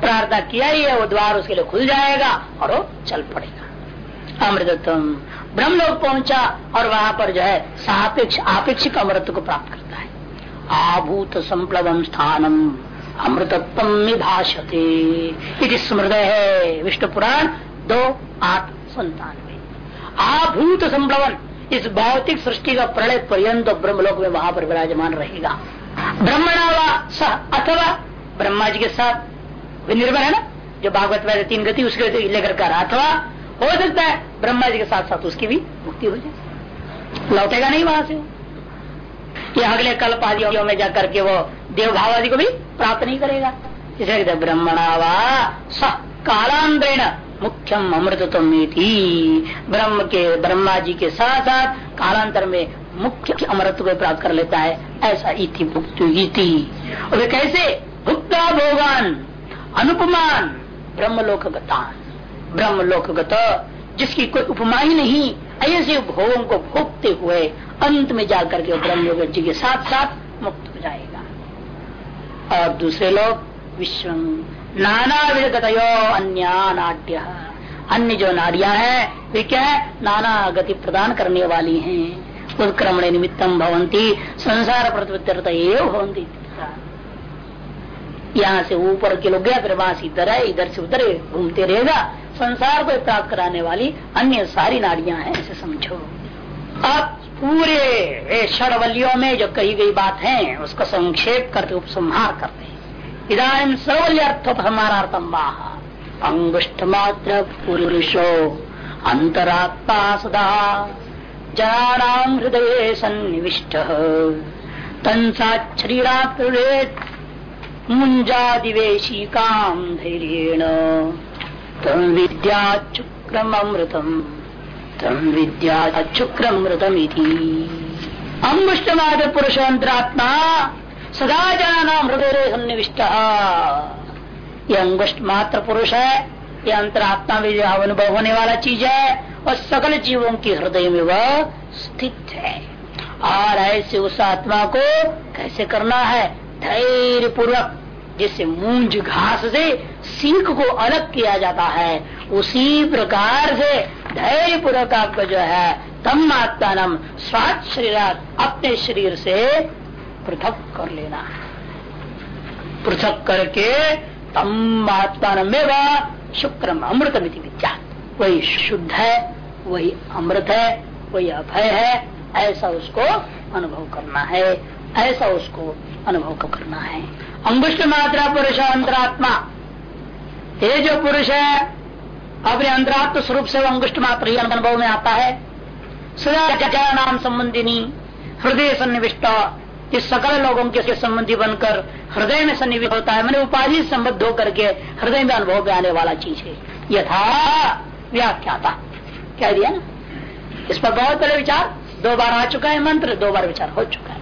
[SPEAKER 1] प्रार्थना किया ही है वो द्वार उसके लिए खुल जाएगा और वो चल पड़ेगा। अमृतत्व ब्रह्म लोग पहुँचा और वहाँ पर जो है सापेक्ष, आपेक्षिक अमृत को प्राप्त करता है। आभूत संप्लवम स्थानम, अमृतत्व भाषते स्मृत है विष्णु पुराण दो आठ संतानवे आभूत संप्लवन इस भौतिक सृष्टि का प्रलय पर्यंत ब्रह्मलोक में वहाँ पर विराजमान रहेगा। ब्रह्मणावा सह अथवा ब्रह्मा जी के साथ निर्भर है ना? जो भागवत वैसे तीन गति, उसके लेकर कर अथवा हो सकता है, ब्रह्मा जी के साथ साथ उसकी भी मुक्ति हो जाए। लौटेगा नहीं वहाँ से कि अगले कल्प आदियों में जाकर के वो देव भाव आदि को भी प्राप्त नहीं करेगा। इसे कहते ब्रह्मणावा स कालांतरेण मुख्यम अमृतत्व ब्रह्म के, ब्रह्मा जी के साथ साथ कालांतर में मुख्य अमृत को प्राप्त कर लेता है। ऐसा इति भुक्त और कैसे? भुक्ता भोगान, अनुपमान ब्रह्मलोक गतान ब्रह्मलोक गत जिसकी कोई उपमा ही नहीं ऐसे भोगों को भोगते हुए अंत में जाकर के ब्रह्म लोक जी के साथ साथ मुक्त हो जाएगा। और दूसरे लोग, विश्व नाना विधगतयो अन्य नाट्य अन्य जो नारियाँ है, वे क्या है? नाना गति प्रदान करने वाली हैं। उत्क्रमण निमित्तम भवंती संसार प्रतिवृत्त भवंती यहाँ से ऊपर के लोग गया, फिर वहाँ से इधर है इधर से उधर घूमते रहेगा। संसार को प्राप्त कराने वाली अन्य सारी नाड़ियाँ हैं ऐसे समझो। अब पूरे षडवलियों में जो कही गई बात है, उसका संक्षेप करके उपसंहार करते हैं। इधानी अर्थ हमारा वाह अंगुष्ठ मात्र पुरुषो, अंतरात्मा सदा जनानाम हृदय सन्निविष्ट। तंसा शरीरात मुञ्जादिवेशिकाम् धैर्येण तम् विद्याचुक्रमृतम् तम् विद्याचुक्रमृतमिति अङ्गुष्टमाद पुरुषांतरात्मा सदा जाना हृदय सन्निविष्ट ये अंगुष्ट मात्र पुरुष है ये अंतरात्मा में जो अनुभव होने वाला चीज़ है और सकल जीवों के हृदय में वह स्थित है और ऐसे उस आत्मा को कैसे करना है? धैर्य पूर्वक जिससे मूंज घास से सीख को अलग किया जाता है। उसी प्रकार से धैर्य पूर्वक आपको जो है तम आत्मान स्वाद शरीर अपने शरीर से पृथक कर लेना। पृथक करके तम आत्मान में वह शुक्रम अमृत विद्या वही शुद्ध है, वही अमृत है, वही अभय है, ऐसा उसको अनुभव करना है, ऐसा उसको अनुभव करना है। अंगुष्ट मात्रा पुरुष अंतरात्मा। ये जो पुरुष है, अपने अंतरात्म स्वरूप से वो अंगुष्ट मात्र ही अनुभव में आता है। सदा नाम संबंधिनी? हृदय सन्निविष्ट। इस सकल लोगों के संबंधी बनकर हृदय में सन्निविष्ट होता है। मैंने उपाधि संबद्ध होकर के हृदय में अनुभव में आने वाला चीज़ है। यथा व्याख्याता। कह दिया ना? इस पर बहुत बड़े विचार। दो बार आ चुका है मंत्र, दो बार विचार हो चुका है।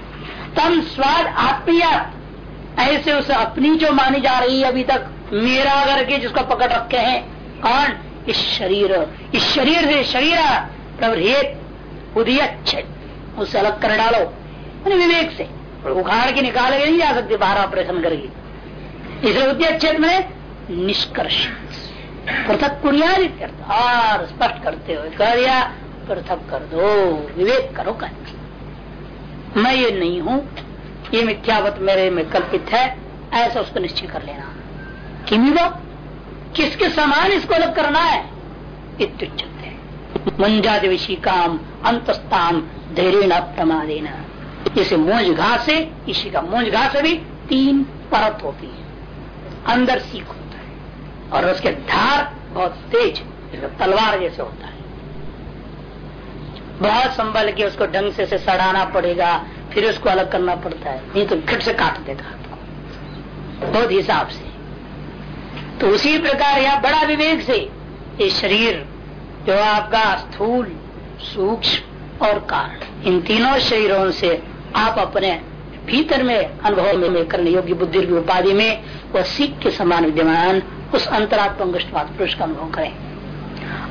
[SPEAKER 1] तम स्वाद आत्मीय ऐसे उसे अपनी जो मानी जा रही है अभी तक, मेरा करके जिसको पकड़ रखे हैं, कौन? इस शरीर। इस शरीर से शरीर प्रवृत उदय उसे अलग कर डालो। विवेक से। उखाड़ के निकाल के नहीं जा सकते, बाहर ऑपरेशन करके। इसलिए उद्यच्छेद में निष्कर्ष। पृथक कुरिया और स्पष्ट करते हुए कह दिया, पृथक कर दो। विवेक करो कर मैं ये नहीं हूँ। ये मिथ्यावत मेरे में कल्पित है ऐसा उसको निश्चय कर लेना। किमी वो? किसके समान इसको अलग करना है? इत्युच्चते मंजाद विषी काम अंतस्ताम धैर्य न प्रमादेना। जैसे मोज घास से इसी का मोज घास भी तीन परत होती है। अंदर सीख होता है और उसके धार बहुत तेज तलवार जैसे होता है। बहुत संभल के उसको ढंग से, से सड़ाना पड़ेगा फिर उसको अलग करना पड़ता है। नहीं तो घट से काट देगा आपको। बहुत हिसाब से। तो उसी प्रकार यह बड़ा विवेक से ये शरीर जो आपका स्थूल सूक्ष्म और कारण इन तीनों शरीरों से आप अपने भीतर में अनुभव में, करने योग्य बुद्धि की उपाधि में वह सिख के समान विद्यमान उस अंतरात्म पुरुष का अनुभव करें।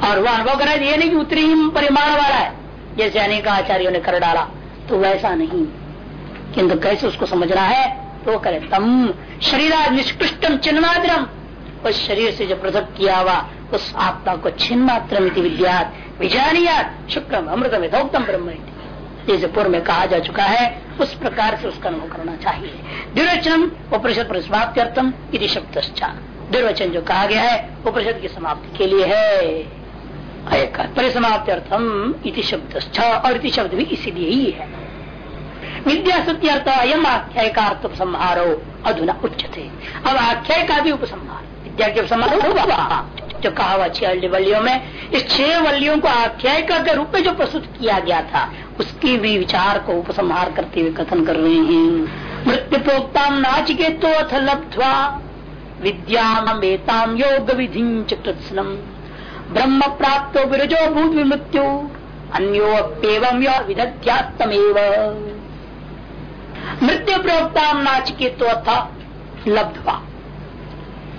[SPEAKER 1] और वह अनुभव करें ये नहीं कि उतरी ही परिमाण वाला है। जैसे अनेक आचार्यों ने कर डाला। तो वैसा नहीं। किंतु कैसे उसको समझना है? तो करे, तम शरीर निष्कृष्टम चिन्ह मात्रम उस शरीर से जो पृथक किया हुआ, उस आत्मा को छिन्न मात्र विद्या विजानियात, शुक्रम, अमृतम, यथोक्तम, ब्रह्म जैसे पूर्व में कहा जा चुका है, उस प्रकार से उसका अनुभव करना चाहिए। दुर्वचनम उपनिषद परिसमाप्त्यर्थम यदि शब्द दुर्वचन जो कहा गया है, उपनिषद की समाप्ति के लिए है। परिसमाप्त्यर्थम इति शब्द और इति शब्द भी इसीलिए ही है। विद्या सत्य अयम आख्याय का अर्थ उपसंहारो अधुना उच्चते अब आख्याय का भी उपसंहार। विद्या के उपसंहार जो कहा हुआ छह वलियों में, इस छह वलियों को आख्यायिका के रूप में जो प्रस्तुत किया गया था, उसकी भी विचार को उपसंहार करते हुए कथन कर रहे हैं। मृत्यु प्रोक्ता नाचिके तो अथ लब्ध्वा। विद्याम योग विधि कृत्सनम ब्रह्म प्राप्त विरजो भूत विमृत्यु अन्योप्यवम विदध्यात्मेव मृत्यु प्रोक्ता नाचिके तो अथ लब्धवा।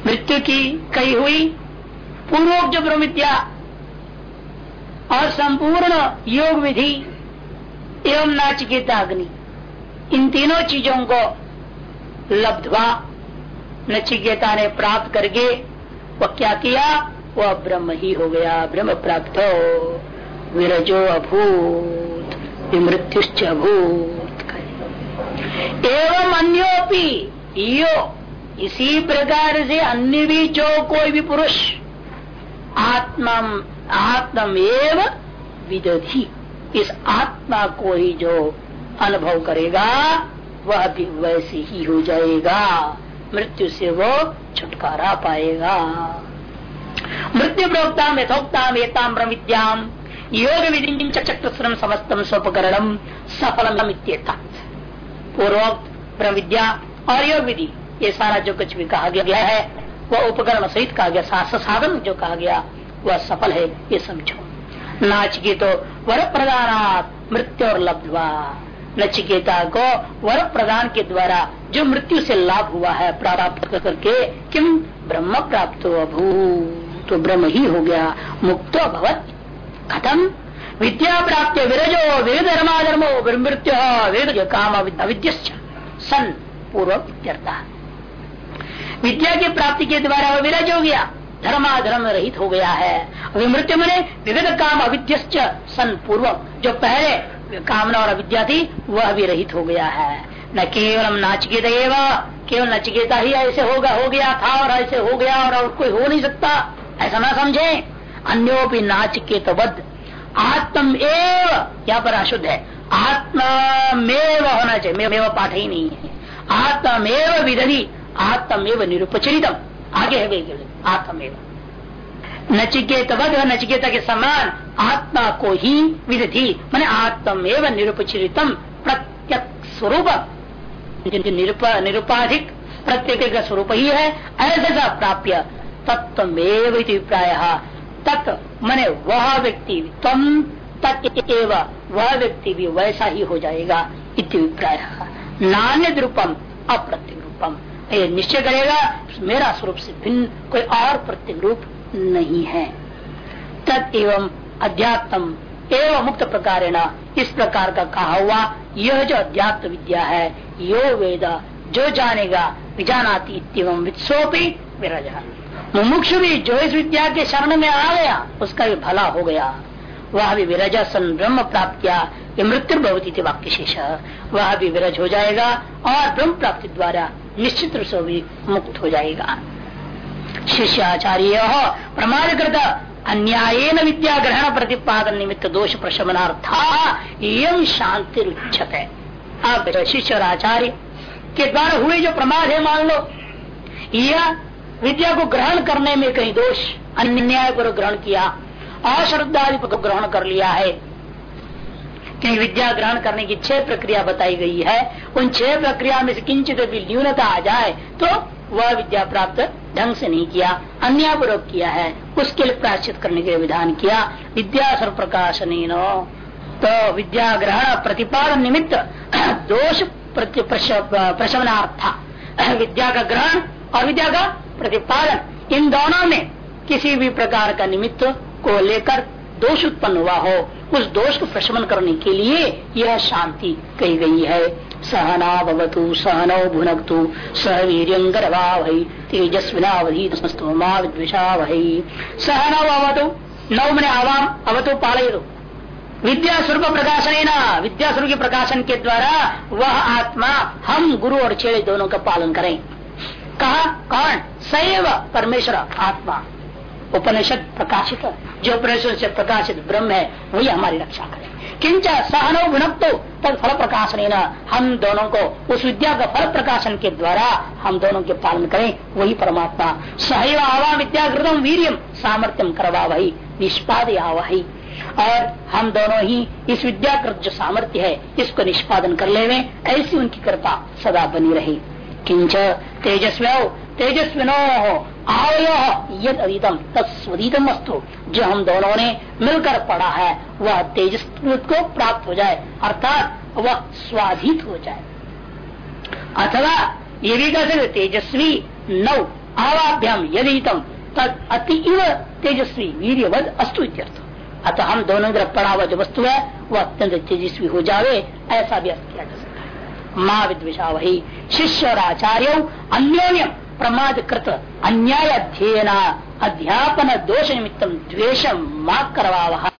[SPEAKER 1] मृत्यु की कही हुई पूर्वोक्त ब्रह्म विद्या और संपूर्ण योग विधि एवं नाचिकेता अग्नि। इन तीनों चीज़ों को लब्धवा। नचिकेता ने प्राप्त करके वह क्या किया? वह ब्रह्म ही हो गया, ब्रह्म प्राप्त हो। विरजो अभूत, विमृत्युश्च अभूत। एवं अन्योपी, यो, इसी प्रकार से अन्य भी जो कोई भी पुरुष, आत्मा आत्मेव विदधि। इस आत्मा को ही जो अनुभव करेगा, वह भी वैसे ही हो जाएगा। मृत्यु से वो छुटकारा पाएगा। मृत्यु प्रोक्ता यथोक्ता वेताम विद्याम योग विधि चक्रम समस्तम स्वपकरणम सफलम पूर्वोक्त ब्रह्म विद्या और योग विधि ये सारा जो कुछ भी कहा गया है, वह उपकरण सहित कहा गया साधन जो कहा गया, वह सफल है, ये समझो। नाच की तो वर प्रदान मृत्यु और लब्धवा नचिकेता को वर प्रदान के द्वारा जो मृत्यु से लाभ हुआ है प्राप्त करके किम ब्रह्म प्राप्त अभू। तो ब्रह्म ही हो गया, मुक्तो भवत खत्म विद्या प्राप्त विरजो वेद धर्माधर्मो मृत्यु वेद काम अविद्य सन पूर्व विद्या की प्राप्ति के द्वारा वह विरज हो गया, धर्माधर्म रहित हो गया है। विमृत्यु मने विविध काम अविद्य सन पूर्वक जो पहले कामना और अविद्या थी, वह भी रहित हो गया है। न केवल नाचिकेत केवल नचिकेता ही ऐसे होगा हो गया था और ऐसे हो गया और और कोई हो नहीं सकता। ऐसा ना समझे। अन्योपि नाचिकेत बद आत्म एव, यहाँ पर अशुद्ध है। आत्मेव होना चाहिए। मेव पाठ ही नहीं है। आत्मेव विधि आत्मेव निरुपचरितम। आगे है आत्मेव नचिकेत नचिकेता के समान आत्मा को ही विधि मैंने आत्म एवं निरुपचरितम प्रत्यक स्वरूप निरुपाधिक प्रत्येक का स्वरूप ही है ऐसा प्राप्य तत्वमेव प्राय तत् मैंने वह व्यक्ति तम तत्व वह व्यक्ति भी वैसा ही हो जाएगा इतिप्राय नान्य रूपम अप्रत्यक रूपम निश्चय करेगा, मेरा स्वरूप से भिन्न कोई और प्रत्येक रूप नहीं है। तत् एवं अध्यात्म एवं मुक्त प्रकार इस प्रकार का कहा हुआ, यह जो अध्यात्म विद्या है, यो वेद, जो जानेगा, विजानाती इतम वित्सोपी मुमुक्ष भी जो इस विद्या के शरण में आ गया, उसका भी भला हो गया। वह भी विरजा सन ब्रह्म प्राप्त किया मृत्यु भवती थी वाक्य शेष वह भी विरज हो जाएगा और ब्रह्म प्राप्ति द्वारा निश्चित रूप से भी मुक्त हो जाएगा। शिष्याचार्य प्रमाण कृत अन्याय विद्या ग्रहण प्रतिपादन निमित्त दोष प्रशमनार्था यम शांति रुच्छत है अब शिष्य और आचार्य के द्वारा हुए जो प्रमाद है मान लो, यह विद्या को ग्रहण करने में कहीं दोष, अन्याय पर ग्रहण किया अश्रद्धा को ग्रहण कर लिया है। कि विद्या ग्रहण करने की छह प्रक्रिया बताई गई है, उन छह प्रक्रिया में से किंचित भी न्यूनता आ जाए तो वह विद्या प्राप्त ढंग से नहीं किया अन्यापूर्वक किया है। उसके लिए प्राश्चित करने के विधान किया। विद्या सर्व प्रकाशन तो विद्या ग्रहण प्रतिपादन निमित्त दोष प्रशमनार्थ। विद्या का ग्रहण और विद्या का प्रतिपादन, इन दोनों में किसी भी प्रकार का निमित्त को लेकर दोष उत्पन्न हुआ हो, उस दोष को प्रशमन करने के लिए यह शांति कही गई है। सहना भवतु सहनौ भुनक्तु सह वीरियंगरवा वही तेजस्विनावधि विद्विषा वही सहनौ अवतु नौ मने आवाम, अवतु पालय विद्या स्वरूप प्रकाशन विद्या स्वरूप के प्रकाशन के द्वारा वह आत्मा हम गुरु और छेड़े दोनों का पालन करें। कहा? कौन? सैव परमेश्वर आत्मा। उपनिषद प्रकाशित। जो उपनिषद से प्रकाशित ब्रह्म है, वही हमारी रक्षा करे। किंच सहनो गुणक्तो तद फल प्रकाशन हम दोनों को उस विद्या का फल प्रकाशन के द्वारा हम दोनों के पालन करें। वही परमात्मा। सहैव आवा विद्याकृतम वीरियम सामर्थ्यम करवा वही निष्पाद वही। और हम दोनों ही इस विद्याकृत जो सामर्थ्य है, इसको निष्पादन कर ले ऐसी उनकी कृपा सदा बनी रही। किंच तेजस्व्य तेजस्विनो आवयो यद अधीतम तत्स्वदीतम वस्तु, जो हम दोनों ने मिलकर पढ़ा है, वह तेजस्वी को प्राप्त हो जाए, अर्थात वह स्वाधीत हो जाए। अथवा, ये भी कह सकते तेजस्वी नौ आवाभ्याम यदीतम तद अतिव तेजस्वी वीरवद अस्तु अतः हम दोनों तरफ़ पड़ा हुआ जो वस्तु है, वह अत्यंत तेजस्वी हो जावे, ऐसा भी अर्थ किया जा सकता है। माँ विद्विषा वही शिष्य और आचार्य अन्योन्य प्रमाद कृत अन्याय अध्ययन अध्यापन दोष निमित्त द्वेष माँ करवा